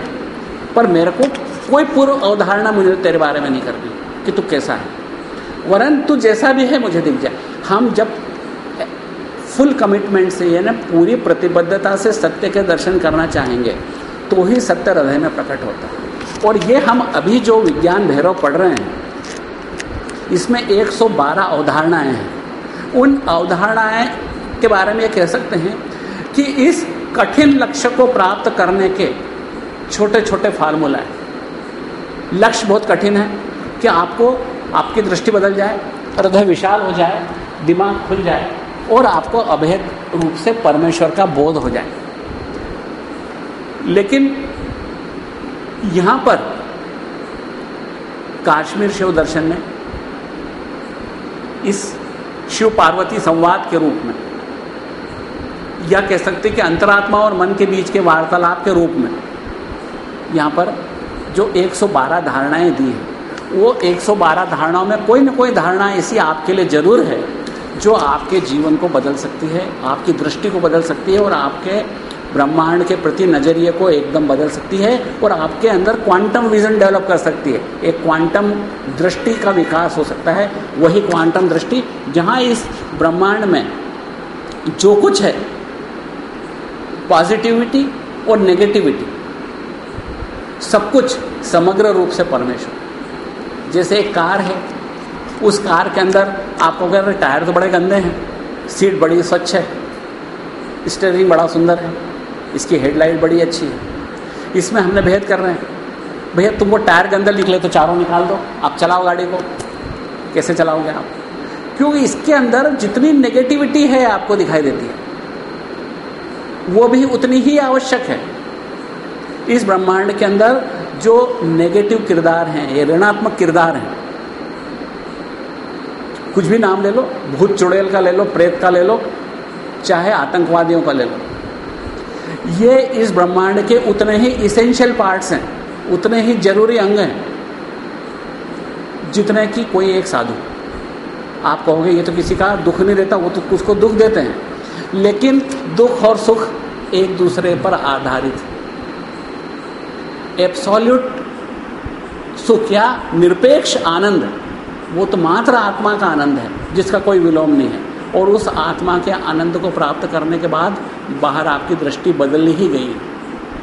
पर मेरे को कोई पूर्व अवधारणा मुझे तेरे बारे में नहीं करनी कि तू कैसा है। वरन तू जैसा भी है मुझे दिख जाए हम जब फुल कमिटमेंट से, यानी पूरी प्रतिबद्धता से सत्य के दर्शन करना चाहेंगे तो ही सत्य हृदय में प्रकट होता है। और ये हम अभी जो विज्ञान भैरव पढ़ रहे हैं, इसमें 112 अवधारणाएँ हैं। उन अवधारणाएँ के बारे में कह सकते हैं कि इस कठिन लक्ष्य को प्राप्त करने के छोटे छोटे फार्मूला है। लक्ष्य बहुत कठिन है कि आपको आपकी दृष्टि बदल जाए, हृदय विशाल हो जाए, दिमाग खुल जाए और आपको अभेद रूप से परमेश्वर का बोध हो जाए। लेकिन यहाँ पर काश्मीर शिव दर्शन में, इस शिव पार्वती संवाद के रूप में, या कह सकते कि अंतरात्मा और मन के बीच के वार्तालाप के रूप में, यहाँ पर जो 112 धारणाएँ दी हैं वो 112 धारणाओं में कोई ना कोई धारणा ऐसी आपके लिए ज़रूर है, जो आपके जीवन को बदल सकती है, आपकी दृष्टि को बदल सकती है और आपके ब्रह्मांड के प्रति नज़रिए को एकदम बदल सकती है और आपके अंदर क्वांटम विजन डेवलप कर सकती है। एक क्वांटम दृष्टि का विकास हो सकता है, वही क्वांटम दृष्टि जहाँ इस ब्रह्मांड में जो कुछ है पॉजिटिविटी और नेगेटिविटी सब कुछ समग्र रूप से परमेश्वर। जैसे एक कार है, उस कार के अंदर आपको अगर टायर तो बड़े गंदे हैं, सीट बड़ी स्वच्छ है, स्टेयरिंग बड़ा सुंदर है, इसकी हेडलाइट बड़ी अच्छी है। इसमें हमने भेद कर रहे हैं, भैया, तुमको टायर अंदर निकले तो चारों निकाल दो, आप चलाओ गाड़ी को। कैसे चलाओगे आप? क्योंकि इसके अंदर जितनी नेगेटिविटी है आपको दिखाई देती है। वो भी उतनी ही आवश्यक है। इस ब्रह्मांड के अंदर जो नेगेटिव किरदार हैं, ये ऋणात्मक किरदार हैं। कुछ भी नाम ले लो, भूत चुड़ैल का ले लो, प्रेत का ले लो, चाहे आतंकवादियों का ले लो। ये इस ब्रह्मांड के उतने ही इसेंशियल पार्ट्स हैं, उतने ही ज़रूरी अंग हैं, जितने की कोई एक साधु। आप कहोगे, ये तो किसी का दुख नहीं देता, वो तो उसको दुख देते हैं। लेकिन दुख और सुख एक दूसरे पर आधारित एब्सोल्यूट सुख या निरपेक्ष आनंद। वो तो मात्र आत्मा का आनंद है, जिसका कोई विलोम नहीं है। और उस आत्मा के आनंद को प्राप्त करने के बाद बाहर आपकी दृष्टि बदल ही गई।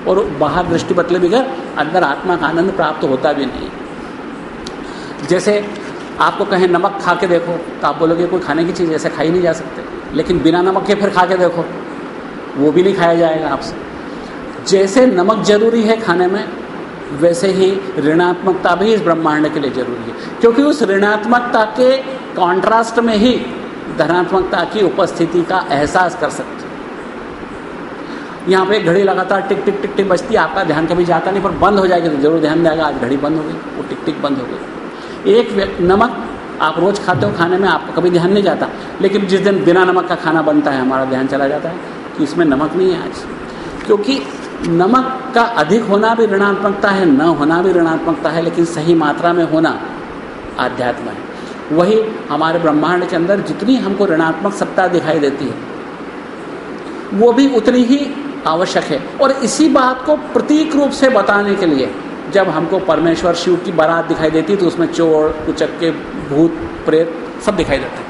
और बाहर दृष्टि बदले बगैर अंदर आत्मा का आनंद प्राप्त होता भी नहीं। जैसे आपको कहें नमक खा के देखो तो आप बोलोगे, कोई खाने की चीज़ ऐसे खाई नहीं जा सकते। लेकिन बिना नमक के फिर खा के देखो, वो भी नहीं खाया जाएगा आपसे। जैसे नमक ज़रूरी है खाने में वैसे ही ऋणात्मकता भी इस ब्रह्मांड के लिए ज़रूरी है। क्योंकि उस ऋणात्मकता के कॉन्ट्रास्ट में ही धनात्मकता की उपस्थिति का एहसास कर सकते यहाँ पे घड़ी लगातार टिक टिक टिक टिक बजती है, आपका ध्यान कभी जाता नहीं, पर बंद हो जाएगी तो ज़रूर ध्यान जाएगा आज घड़ी बंद हो गई, वो टिक टिक बंद हो गई। एक नमक, आप रोज खाते हो खाने में, आपका कभी ध्यान नहीं जाता। लेकिन जिस दिन बिना नमक का खाना बनता है, हमारा ध्यान चला जाता है कि इसमें नमक नहीं है आज। क्योंकि नमक का अधिक होना भी ऋणात्मकता है, न होना भी ऋणात्मकता है, लेकिन सही मात्रा में होना आध्यात्म है। वही हमारे ब्रह्मांड के अंदर जितनी हमको ऋणात्मक सत्ता दिखाई देती है, वो भी उतनी ही आवश्यक है। और इसी बात को प्रतीक रूप से बताने के लिए, जब हमको परमेश्वर शिव की बारात दिखाई देती है तो उसमें चोर, कुचक्के, भूत, प्रेत सब दिखाई देते हैं।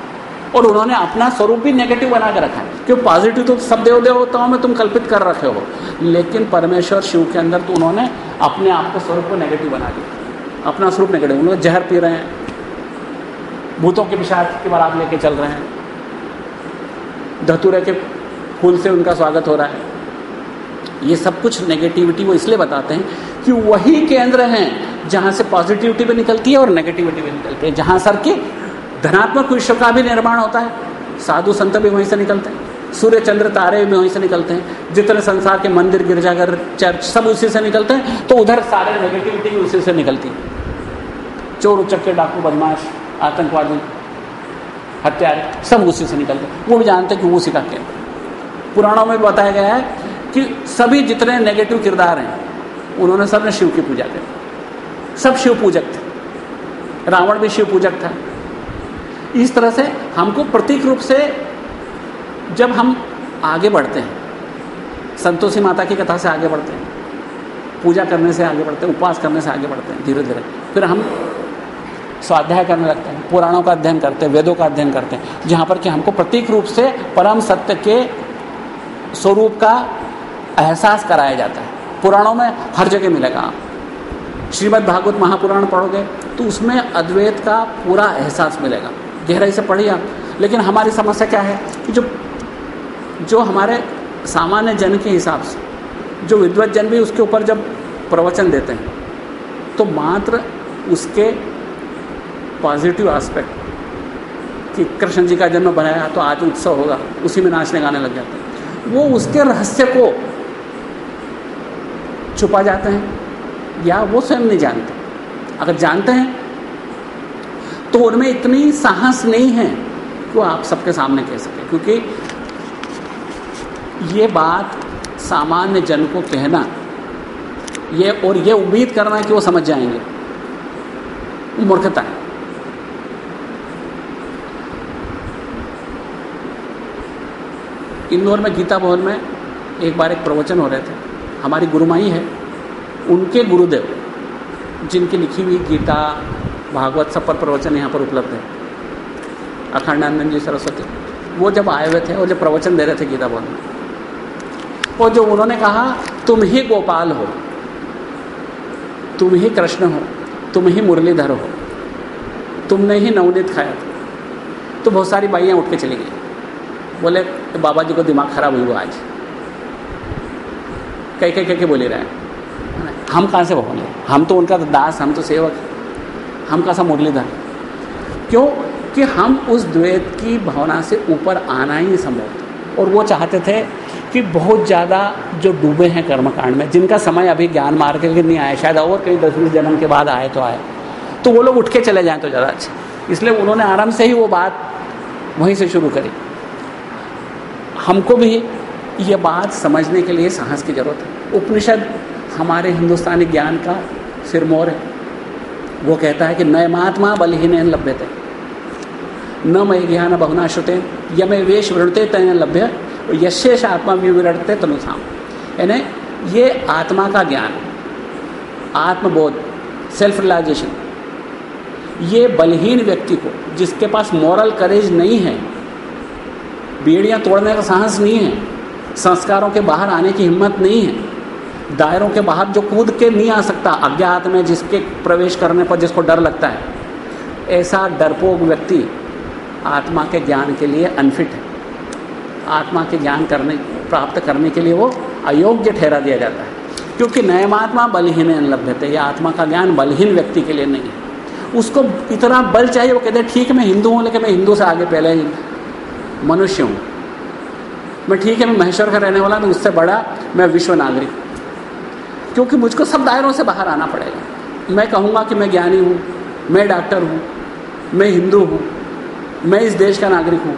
और उन्होंने अपना स्वरूप भी नेगेटिव बना के रखा। है क्यों? पॉजिटिव तो सब देव देवताओं में तुम कल्पित कर रखे हो। लेकिन परमेश्वर शिव के अंदर तो उन्होंने अपने आप को स्वरूप को नेगेटिव बना दिया। अपना स्वरूप नेगेटिव उन्होंने जहर पी रहे हैं। भूतों के पिशाच की बारात लेके चल रहे हैं। धतुरे के फूल से उनका स्वागत हो रहा है। ये सब कुछ नेगेटिविटी वो इसलिए बताते हैं कि वही केंद्र हैं जहाँ से पॉजिटिविटी भी निकलती है और नेगेटिविटी भी निकलती है। जहाँ सर के धनात्मक विश्व का भी निर्माण होता है। साधु संत भी वहीं से निकलते हैं। सूर्य, चंद्र, तारे भी वहीं से निकलते हैं। जितने संसार के मंदिर, गिरजाघर, चर्च सब उसी से निकलते हैं। तो उधर सारे नेगेटिविटी भी उसी से निकलती है। चोर उचक्के डाकू, बदमाश, आतंकवादी, हत्यारे सब उसी से निकलते वो भी जानते हैं कि वो उसी का केंद्र पुराणों में बताया गया है कि सभी जितने नेगेटिव किरदार हैं, उन्होंने सबने शिव की पूजा करी। सब शिव पूजक थे। रावण भी शिव पूजक था। इस तरह से हमको प्रतीक रूप से जब हम आगे बढ़ते हैं संतोषी माता की कथा से आगे बढ़ते हैं, पूजा करने से आगे बढ़ते हैं, उपवास करने से आगे बढ़ते हैं धीरे धीरे फिर हम स्वाध्याय करने लगते हैं, पुराणों का अध्ययन करते हैं, वेदों का अध्ययन करते हैं, जहाँ पर कि हमको प्रतीक रूप से परम सत्य के स्वरूप का एहसास कराया जाता है। पुराणों में हर जगह मिलेगा। आप श्रीमद् भागवत महापुराण पढ़ोगे तो उसमें अद्वैत का पूरा एहसास मिलेगा। गहराई से पढ़िए आप लेकिन हमारी समस्या क्या है जो जो हमारे सामान्य जन के हिसाब से, जो विद्वत जन भी उसके ऊपर जब प्रवचन देते हैं तो मात्र उसके पॉजिटिव एस्पेक्ट कि कृष्ण जी का जन्म बनाया तो आज उत्सव होगा, उसी में नाचने गाने लग जाते हैं। वो उसके रहस्य को छुपा जाते हैं या वो स्वयं नहीं जानते। अगर जानते हैं तो उनमें इतनी साहस नहीं है कि आप सबके सामने कह सके, क्योंकि ये बात सामान्य जन को कहना, ये और ये उम्मीद करना कि वो समझ जाएँगे। मूर्खता है। इंदौर में गीता भवन में एक बार एक प्रवचन हो रहे थे। हमारी गुरुमाई है, उनके गुरुदेव, जिनकी लिखी हुई गीता भागवत सब पर प्रवचन यहाँ पर उपलब्ध है। अखंडानंद जी सरस्वती, वो जब आए हुए थे और जब प्रवचन दे रहे थे गीता भवन में और जो उन्होंने कहा, तुम ही गोपाल हो, तुम ही कृष्ण हो, तुम ही मुरलीधर हो, तुमने ही नवनीत खाया था। तो बहुत सारी बाइयाँ उठ के चली गई। बोले तो बाबा जी को दिमाग खराब हुआ आज। कह कह कह के बोले रहे हैं। हम कहाँ से बोले हम तो उनका दास, हम तो सेवक हम कहाँ सा मुरलीधर। क्यों? कि हम उस द्वैत की भावना से ऊपर आना ही संभव था। और वो चाहते थे कि बहुत ज़्यादा जो डूबे हैं कर्मकांड में, जिनका समय अभी ज्ञान मार्ग के नहीं आया, शायद और कई दसवीं जन्म के बाद आए तो आए। तो वो लोग उठ के चले जाएँ तो ज़्यादा अच्छा। इसलिए उन्होंने आराम से ही वो बात वहीं से शुरू करी। हमको भी ये बात समझने के लिए साहस की ज़रूरत है। उपनिषद हमारे हिंदुस्तानी ज्ञान का सिरमौर है। वो कहता है कि नयमात्मा बलहीन लभ्यते न मय ज्ञान बहुना श्रुते यमे वेश वृणते तय लभ्य यशेष आत्मा विवरणते तनुसाम यानी ये आत्मा का ज्ञान, आत्मबोध सेल्फ रिलाइजेशन ये बलहीन व्यक्ति को, जिसके पास मॉरल करेज नहीं है, बेड़ियाँ तोड़ने का साहस नहीं है, संस्कारों के बाहर आने की हिम्मत नहीं है दायरों के बाहर जो कूद के नहीं आ सकता, अज्ञात में जिसके प्रवेश करने पर जिसको डर लगता है, ऐसा डरपोक व्यक्ति आत्मा के ज्ञान के लिए अनफिट है। आत्मा के ज्ञान करने, प्राप्त करने के लिए वो अयोग्य ठहरा दिया जाता है। क्योंकि नयमात्मा बलहीन लभ्यते यह आत्मा का ज्ञान बलहीन व्यक्ति के लिए नहीं है। उसको इतना बल चाहिए, वो कहते हैं, ठीक है मैं हिंदू हूँ, लेकिन मैं हिंदू से आगे पहले ही मनुष्य हूँ। मैं ठीक है, मैं महेश्वर का रहने वाला तो उससे बड़ा मैं विश्व नागरिक क्योंकि मुझको सब दायरों से बाहर आना पड़ेगा। मैं कहूँगा कि मैं ज्ञानी हूँ, मैं डॉक्टर हूँ, मैं हिंदू हूँ, मैं इस देश का नागरिक हूँ।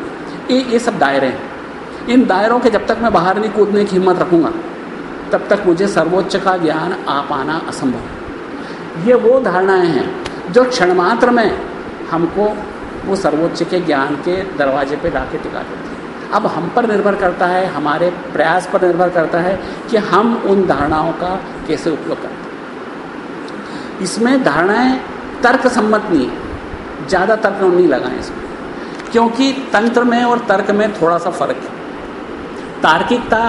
ये ये सब दायरे हैं। इन दायरों के जब तक मैं बाहर नहीं कूदने की हिम्मत रखूँगा, तब तक मुझे सर्वोच्च का ज्ञान आ पाना असंभव ये वो धारणाएँ हैं जो क्षणमात्र में हमको वो सर्वोच्च के ज्ञान के दरवाजे पे ला के टिका देती अब हम पर निर्भर करता है, हमारे प्रयास पर निर्भर करता है कि हम उन धारणाओं का कैसे उपयोग करते हैं। इसमें धारणाएँ तर्क सम्मत नहीं है, ज़्यादा तर्क नहीं लगाएँ इसमें, क्योंकि तंत्र में और तर्क में थोड़ा सा फ़र्क है। तार्किकता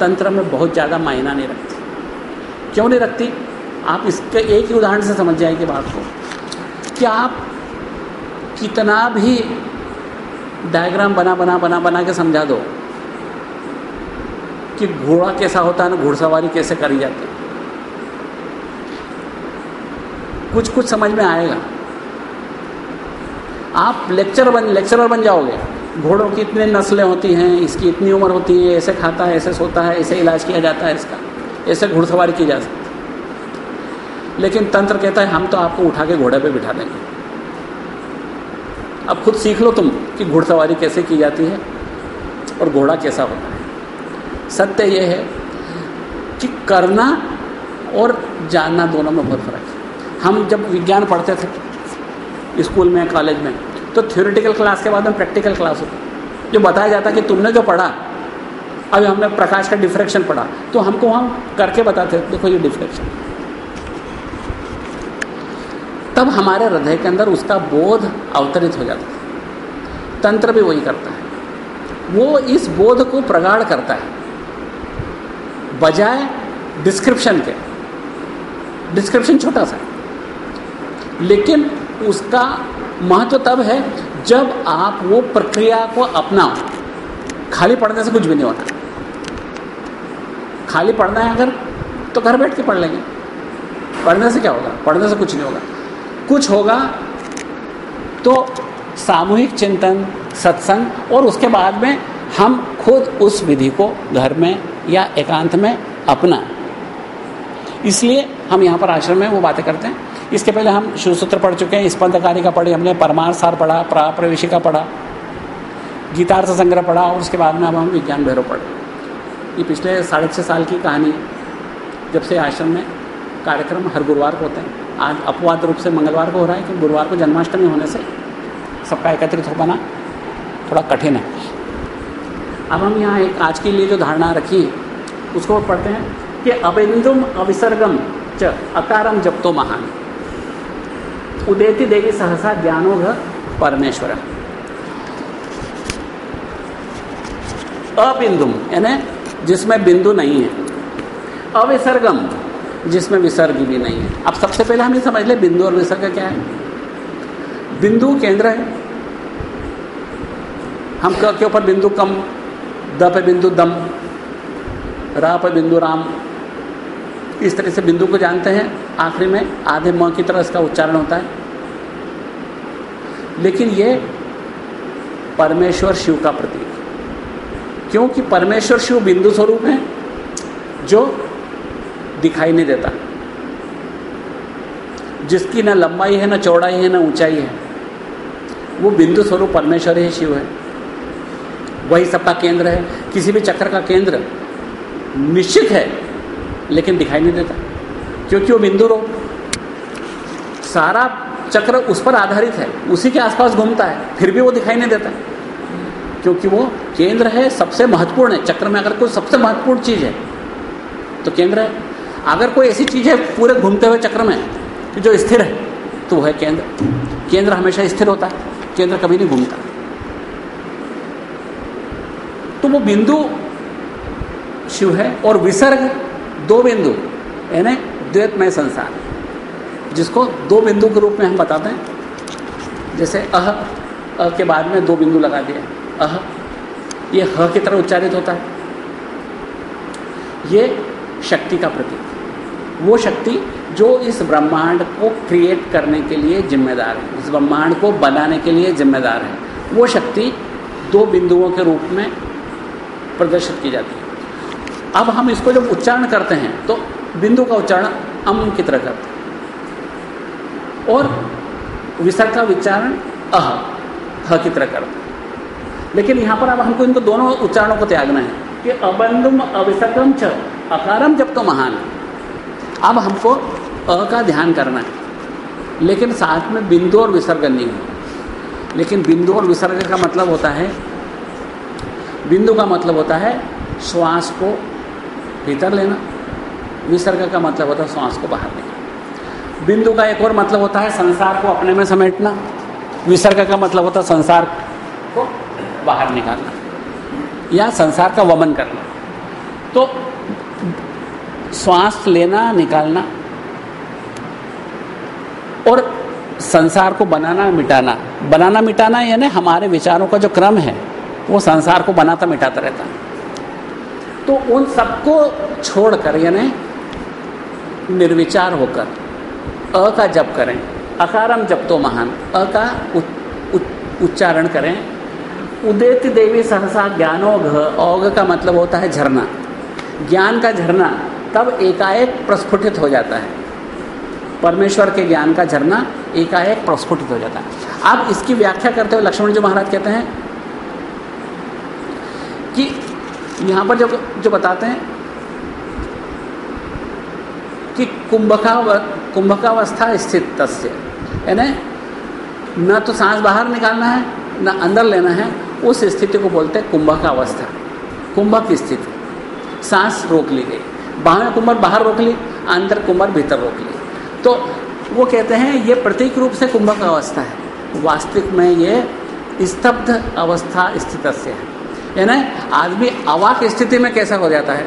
तंत्र में बहुत ज़्यादा मायना नहीं रखती। क्यों नहीं रखती? आप इसके एक ही उदाहरण से समझ जाएँगे बात को। कि आप कितना भी डायग्राम बना बना बना बना के समझा दो कि घोड़ा कैसा होता है ना, घुड़सवारी कैसे करी जाती कुछ कुछ समझ में आएगा। आप लेक्चर बन, लेक्चरर बन जाओगे। घोड़ों की इतनी नस्लें होती हैं, इसकी इतनी उम्र होती है, ऐसे खाता है, ऐसे सोता है, ऐसे इलाज किया जाता है इसका। ऐसे घुड़सवारी की जा सकती लेकिन तंत्र कहता है, हम तो आपको उठा के घोड़े पे बिठा देंगे। अब खुद सीख लो तुम कि घुड़सवारी कैसे की जाती है और घोड़ा कैसा होता है। सत्य यह है कि करना और जानना दोनों में बहुत फ़र्क है। हम जब विज्ञान पढ़ते थे स्कूल में, कॉलेज में तो थ्योरेटिकल क्लास के बाद में प्रैक्टिकल क्लास होती जो बताया जाता कि तुमने जो पढ़ा, अभी हमने प्रकाश का डिफ्रेक्शन पढ़ा तो हमको हम करके बताते, देखो ये डिफ्रेक्शन तब हमारे हृदय के अंदर उसका बोध अवतरित हो जाता है। तंत्र भी वही करता है। वो इस बोध को प्रगाढ़ करता है। बजाय डिस्क्रिप्शन के। डिस्क्रिप्शन छोटा सा लेकिन उसका महत्व तब है जब आप वो प्रक्रिया को अपनाओ। खाली पढ़ने से कुछ भी नहीं होता। खाली पढ़ना है अगर तो घर बैठ के पढ़ लेंगे। पढ़ने से क्या होगा? पढ़ने से कुछ नहीं होगा। कुछ होगा तो सामूहिक चिंतन, सत्संग और उसके बाद में हम खुद उस विधि को घर में या एकांत में अपना। इसलिए हम यहाँ पर आश्रम में वो बातें करते हैं। इसके पहले हम शिवसूत्र पढ़ चुके हैं स्पंदकारी का पढ़े, हमने परमार सार पढ़ा प्रवेशिका पढ़ा, गीतार्थ संग्रह पढ़ा और उसके बाद में अब हम विज्ञान भैरव पढ़े। ये पिछले साढ़े छः साल की कहानी, जब से आश्रम में कार्यक्रम हर गुरुवार को होते हैं। आज अपवाद रूप से मंगलवार को हो रहा है कि गुरुवार को जन्माष्टमी होने से सबका एकत्रित हो पाना थोड़ा कठिन है। अब हम यहाँ एक आज के लिए जो धारणा रखी है उसको पढ़ते हैं कि अबिंदुम अविसर्गम च अकारम जब तो महान। उदेती देवी सहसा ज्ञानोघ परमेश्वर अबिंदुम, यानी जिसमें बिंदु नहीं है। अविसर्गम जिसमें विसर्ग भी नहीं है। अब सबसे पहले हम ये समझ लें, बिंदु और विसर्ग क्या है? बिंदु केंद्र है। हम क के ऊपर बिंदु कम, द पे बिंदु दम, रा पे बिंदु राम। इस तरह से बिंदु को जानते हैं। आखिरी में आधे म की तरह इसका उच्चारण होता है। लेकिन ये परमेश्वर शिव का प्रतीक। क्योंकि परमेश्वर शिव बिंदु स्वरूप है, जो दिखाई नहीं देता। जिसकी ना लंबाई है, ना चौड़ाई है, ना ऊंचाई है, वो बिंदु स्वरूप परमेश्वर ही शिव है। वही सबका केंद्र है। किसी भी चक्र का केंद्र निश्चित है, लेकिन दिखाई नहीं देता। क्योंकि वो बिंदु रो सारा चक्र उस पर आधारित है। उसी के आसपास घूमता है, फिर भी वो दिखाई नहीं देता। क्योंकि वो केंद्र है, सबसे महत्वपूर्ण है। चक्र में अगर कोई सबसे महत्वपूर्ण चीज़ है तो केंद्र है। अगर कोई ऐसी चीज़ है, पूरे घूमते हुए चक्र में जो स्थिर है तो वह है केंद्र। केंद्र हमेशा स्थिर होता है, केंद्र कभी नहीं घूमता। तो वो बिंदु शिव है और विसर्ग दो बिंदु, यानी द्वैतमय संसार। जिसको दो बिंदु के रूप में हम बताते हैं। जैसे अह अ के बाद में दो बिंदु लगा दिए। अह, ये ह की तरह उच्चारित होता है। ये शक्ति का प्रतीक। वो शक्ति जो इस ब्रह्मांड को क्रिएट करने के लिए जिम्मेदार है, इस ब्रह्मांड को बनाने के लिए जिम्मेदार है। वो शक्ति दो बिंदुओं के रूप में प्रदर्शित की जाती है। अब हम इसको जब उच्चारण करते हैं तो बिंदु का उच्चारण अम की तरह करते हैं। और विसर्ग का उच्चारण अह, ह की तरह करते हैं। लेकिन यहाँ पर अब हमको इनको दोनों उच्चारणों को त्यागना है कि अबंधुम अविसर्गम च, अकारम जब तो महान अब हमको अ का ध्यान करना है। लेकिन साथ में बिंदु और विसर्ग नहीं है। लेकिन बिंदु और विसर्ग का मतलब होता है, बिंदु का मतलब होता है श्वास को भीतर लेना, विसर्ग का मतलब होता है श्वास को बाहर लेना। बिंदु का एक और मतलब होता है संसार को अपने में समेटना, विसर्ग का मतलब होता है संसार को बाहर निकालना, या संसार का वमन करना। तो श्वास लेना, निकालना, और संसार को बनाना, मिटाना। बनाना, मिटाना यानी हमारे विचारों का जो क्रम है, वो संसार को बनाता, मिटाता रहता। है तो उन सबको छोड़कर यानी निर्विचार होकर, अ का जप करें, अकारम जप तो महान, अ का उच्चारण करें। उदित देवी सहसा ज्ञानोघ, औघ का मतलब होता है झरना। ज्ञान का झरना तब एकाएक प्रस्फुटित हो जाता है। परमेश्वर के ज्ञान का झरना एकाएक प्रस्फुटित हो जाता है। अब इसकी व्याख्या करते हुए लक्ष्मण जी महाराज कहते हैं कि यहाँ पर जो जो बताते हैं कि कुंभका कुंभकावस्था स्थित तस्य, यानी न तो सांस बाहर निकालना है, न अंदर लेना है, उस स्थिति को बोलते हैं कुंभक अवस्था कुंभक स्थिति। सांस रोक ली गई। बाहर कुंभर बाहर रोक ली अंदर कुंभर भीतर रोक ली तो वो कहते हैं, ये प्रतीक रूप से कुंभक अवस्था है। वास्तविक में ये स्तब्ध अवस्था स्थित से है। यानी आदमी अवाक स्थिति में कैसा हो जाता है?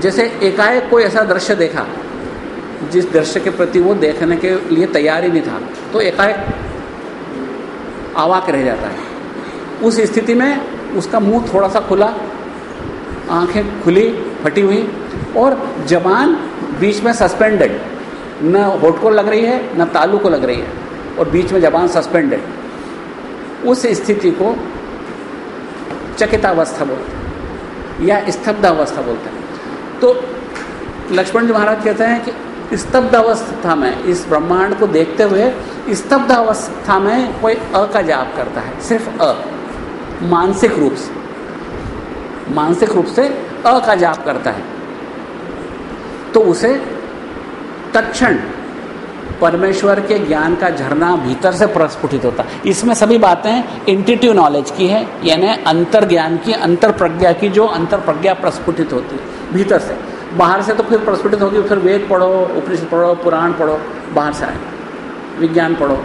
जैसे एकाएक कोई ऐसा दृश्य देखा, जिस दृश्य के प्रति वो देखने के लिए तैयार ही नहीं था तो एकाएक आवाक रह जाता है। उस स्थिति में उसका मुँह थोड़ा सा खुला, आँखें खुली, फटी हुई और जबान बीच में सस्पेंडेड न होठ को लग रही है, न तालू को लग रही है, और बीच में जबान सस्पेंडेड उस स्थिति को चकितावस्था बोलते हैं, या स्तब्धावस्था बोलते हैं। तो लक्ष्मण जी महाराज कहते हैं कि स्तब्धावस्था में, इस ब्रह्मांड को देखते हुए स्तब्धावस्था में कोई अ का जाप करता है, सिर्फ़ अ, मानसिक रूप से। मानसिक रूप से अ का जाप करता है। तो उसे तत्क्षण परमेश्वर के ज्ञान का झरना भीतर से प्रस्फुटित होता। इसमें सभी बातें इंटिटिव नॉलेज की है, यानी अंतर ज्ञान की अंतर प्रज्ञा की जो अंतर प्रज्ञा प्रस्फुटित होती है, भीतर से। बाहर से तो फिर प्रस्फुटित होगी, फिर वेद पढ़ो, उपनिषद पढ़ो, पुराण पढ़ो, बाहर से आए विज्ञान पढ़ो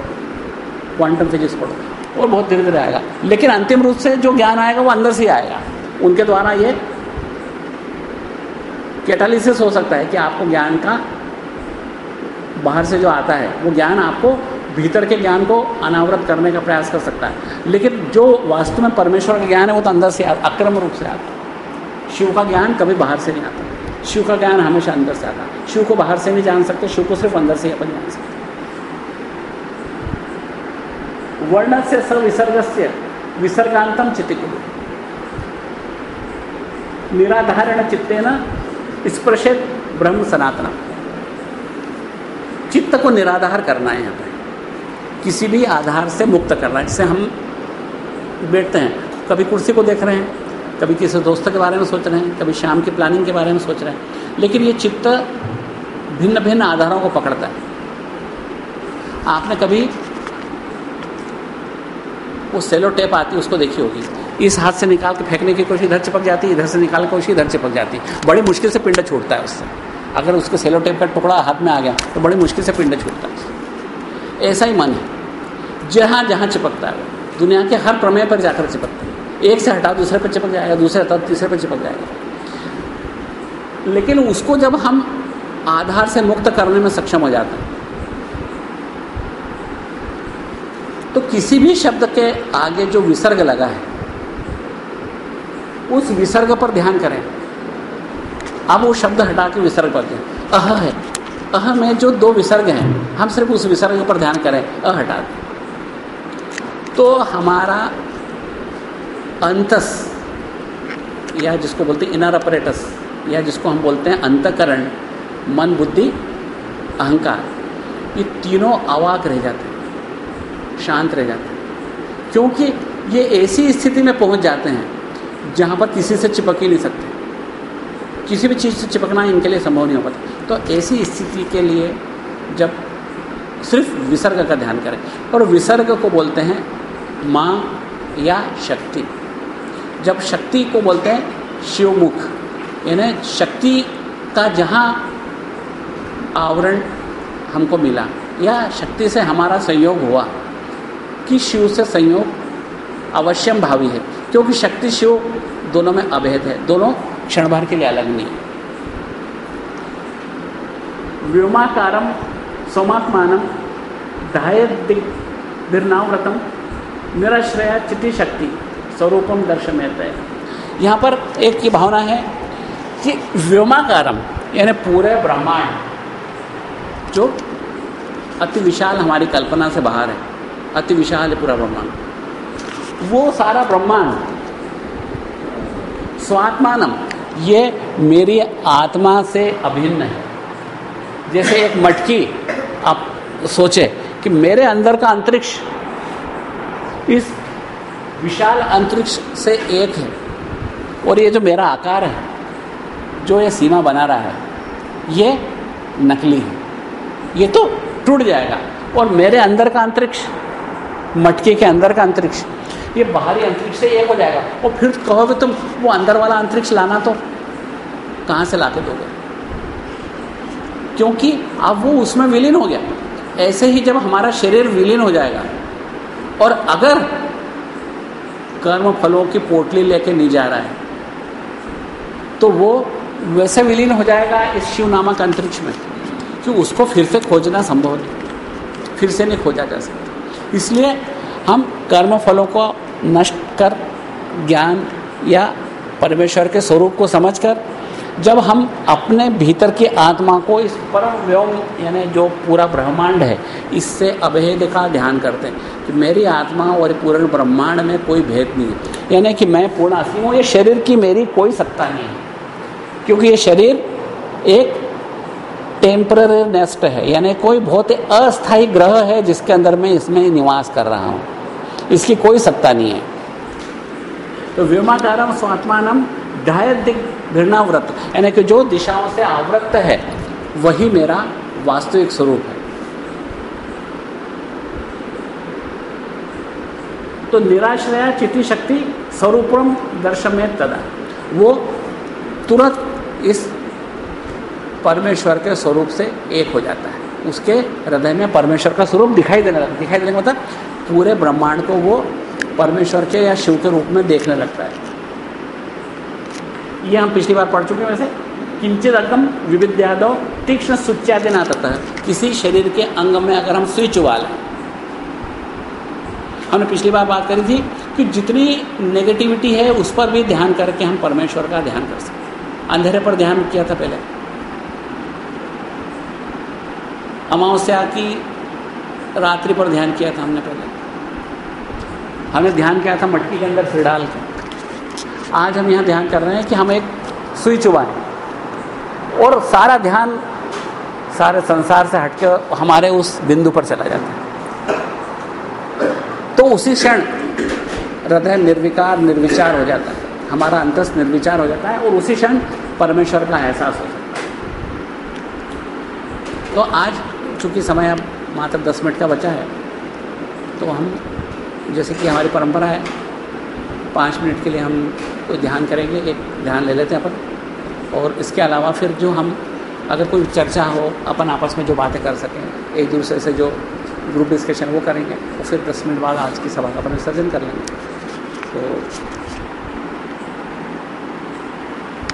क्वांटम फिजिक्स पढ़ो, और बहुत धीरे धीरे आएगा। लेकिन अंतिम रूप से जो ज्ञान आएगा, वो अंदर से आएगा। उनके द्वारा ये कैटालिसिस हो सकता है कि आपको ज्ञान का बाहर से जो आता है, वो ज्ञान आपको भीतर के ज्ञान को अनावृत करने का प्रयास कर सकता है। लेकिन जो वास्तव में परमेश्वर का ज्ञान है, वो तो अंदर से अक्रम रूप से आता है। शिव का ज्ञान कभी बाहर से नहीं आता। शिव का ज्ञान हमेशा अंदर से आता है। शिव को बाहर से नहीं जान सकते, शिव को सिर्फ़ अंदर से ही अपन जान सकते वर्ण से सविसर्ग से विसर्गांतम चितिकुल निराधारण चित्तेन स्पर्शेत ब्रह्म सनातना। चित्त को निराधार करना है यहाँ पर किसी भी आधार से मुक्त करना है। जैसे हम बैठते हैं, कभी कुर्सी को देख रहे हैं, कभी किसी दोस्त के बारे में सोच रहे हैं, कभी शाम की प्लानिंग के बारे में सोच रहे हैं। लेकिन ये चित्त भिन्न भिन्न आधारों को पकड़ता है। आपने कभी वो सेलो टेप आती है, उसको देखी होगी। इस हाथ से निकाल के फेंकने की कोशिश, इधर चिपक जाती है इधर से निकाल के कोशिश, इधर चिपक जाती। है बड़ी मुश्किल से पिंड छूटता है उससे। अगर उसके सेलो टेप का टुकड़ा हाथ में आ गया तो बड़ी मुश्किल से पिंड छूटता है ऐसा ही मन है। जहाँ जहाँ चिपकता है, दुनिया के हर प्रमेय पर जाकर चिपकता है। एक से हटाओ, दूसरे पर चिपक जाएगा, दूसरे हटाओ, तीसरे पर चिपक जाएगा। लेकिन उसको जब हम आधार से मुक्त करने में सक्षम हो जाते हैं तो किसी भी शब्द के आगे जो विसर्ग लगा है उस विसर्ग पर ध्यान करें। अब वो शब्द हटा के विसर्ग पर ध्यान अह है। अह में जो दो विसर्ग हैं, हम सिर्फ़ उस विसर्ग पर ध्यान करें। अ हटा दें। तो हमारा अंतस, या जिसको बोलते हैं इनर अपरेटस या जिसको हम बोलते हैं अंतकरण, मन, बुद्धि, अहंकार, ये तीनों अवाक रह जाते हैं, शांत रह जाते हैं। क्योंकि ये ऐसी स्थिति में पहुँच जाते हैं जहाँ पर किसी से चिपक ही नहीं सकते। किसी भी चीज़ से चिपकना इनके लिए संभव नहीं हो पाता। तो ऐसी स्थिति के लिए जब सिर्फ़ विसर्ग का ध्यान करें, और विसर्ग को बोलते हैं माँ या शक्ति। जब शक्ति को बोलते हैं शिवमुख, यानी शक्ति का जहाँ आवरण हमको मिला, या शक्ति से हमारा संयोग हुआ, कि शिव से संयोग अवश्यम भावी है। क्योंकि शक्ति शिव दोनों में अभेद है। दोनों क्षण भर के लिए अलग नहीं है। व्योमाकारम सोमात्मानम धाय दिग्नाव्रतम निराश्रया चिति शक्ति स्वरूपम दर्शमेत है यहाँ पर एक की भावना है कि व्योमाकारम यानी पूरे ब्रह्मांड, जो अति विशाल हमारी कल्पना से बाहर है, अति विशाल है पूरा ब्रह्मांड। वो सारा ब्रह्मांड। स्वात्मानम। ये मेरी आत्मा से अभिन्न है। जैसे एक मटकी, आप सोचे कि मेरे अंदर का अंतरिक्ष, इस विशाल अंतरिक्ष से एक है। और ये जो मेरा आकार है, जो ये सीमा बना रहा है, ये नकली है। ये तो टूट जाएगा। और मेरे अंदर का अंतरिक्ष, मटके के अंदर का अंतरिक्ष ये बाहरी अंतरिक्ष से एक हो जाएगा। और फिर कहोगे तुम वो अंदर वाला अंतरिक्ष लाना तो कहाँ से ला के दोगे? क्योंकि अब वो उसमें विलीन हो गया। ऐसे ही जब हमारा शरीर विलीन हो जाएगा, और अगर कर्म फलों की पोटली लेके नहीं जा रहा है तो वो वैसे विलीन हो जाएगा इस शिव नामक अंतरिक्ष में, कि उसको फिर से खोजना संभव नहीं। फिर से नहीं खोजा जा सकता। इसलिए हम कर्म फलों को नष्ट कर, ज्ञान या परमेश्वर के स्वरूप को समझकर, जब हम अपने भीतर की आत्मा को इस परम व्योम, यानी जो पूरा ब्रह्मांड है, इससे अभेद का ध्यान करते हैं, कि मेरी आत्मा और पूर्ण ब्रह्मांड में कोई भेद नहीं है। यानी कि मैं पूर्ण असीम हूँ, ये शरीर की मेरी कोई सत्ता नहीं है। क्योंकि ये शरीर एक टेम्पररी नेस्ट है, यानी कोई बहुत अस्थायी ग्रह है, जिसके अंदर मैं इसमें निवास कर रहा हूँ। इसकी कोई सत्ता नहीं है। तो व्योमाकारम स्वात्मान ढाय घृणाव्रत। यानी कि जो दिशाओं से आवृत्त है, वही मेरा वास्तविक स्वरूप है। तो निराश्रया चिति शक्ति स्वरूपम दर्शन तदा। वो तुरंत इस परमेश्वर के स्वरूप से एक हो जाता है। उसके हृदय में परमेश्वर का स्वरूप दिखाई देने लगता दिखाई देने का मतलब पूरे ब्रह्मांड को वो परमेश्वर के या शिव के रूप में देखने लगता है। ये हम पिछली बार पढ़ चुके हैं वैसे। किंचित अकम विविध्यादव तीक्ष्ण सुच्यादि ना किसी शरीर के अंग में अगर हम सुई चुवा लें हमने पिछली बार बात करी थी कि जितनी नेगेटिविटी है, उस पर भी ध्यान करके हम परमेश्वर का ध्यान कर सकते अंधेरे पर ध्यान किया था पहले। अमावस्या की रात्रि पर ध्यान किया था हमने पहले। हमने ध्यान किया था मटकी के अंदर सिर डाल के। आज हम यहाँ ध्यान कर रहे हैं कि हम एक सुई चुबाएँ और सारा ध्यान सारे संसार से हटके हमारे उस बिंदु पर चला जाता है। तो उसी क्षण हृदय निर्विकार, निर्विचार हो जाता है। हमारा अंतस निर्विचार हो जाता है और उसी क्षण परमेश्वर का एहसास हो जाता है। तो आज चूँकि समय अब मात्र दस मिनट का बचा है तो हम जैसे कि हमारी परंपरा है, पाँच मिनट के लिए हम कोई ध्यान करेंगे, एक ध्यान ले लेते हैं अपन। और इसके अलावा फिर जो हम, अगर कोई चर्चा हो, अपन आपस में जो बातें कर सकें, एक दूसरे से जो ग्रुप डिस्कशन वो करेंगे, और फिर दस मिनट बाद आज की सभा का अपन विसर्जन कर लेंगे। तो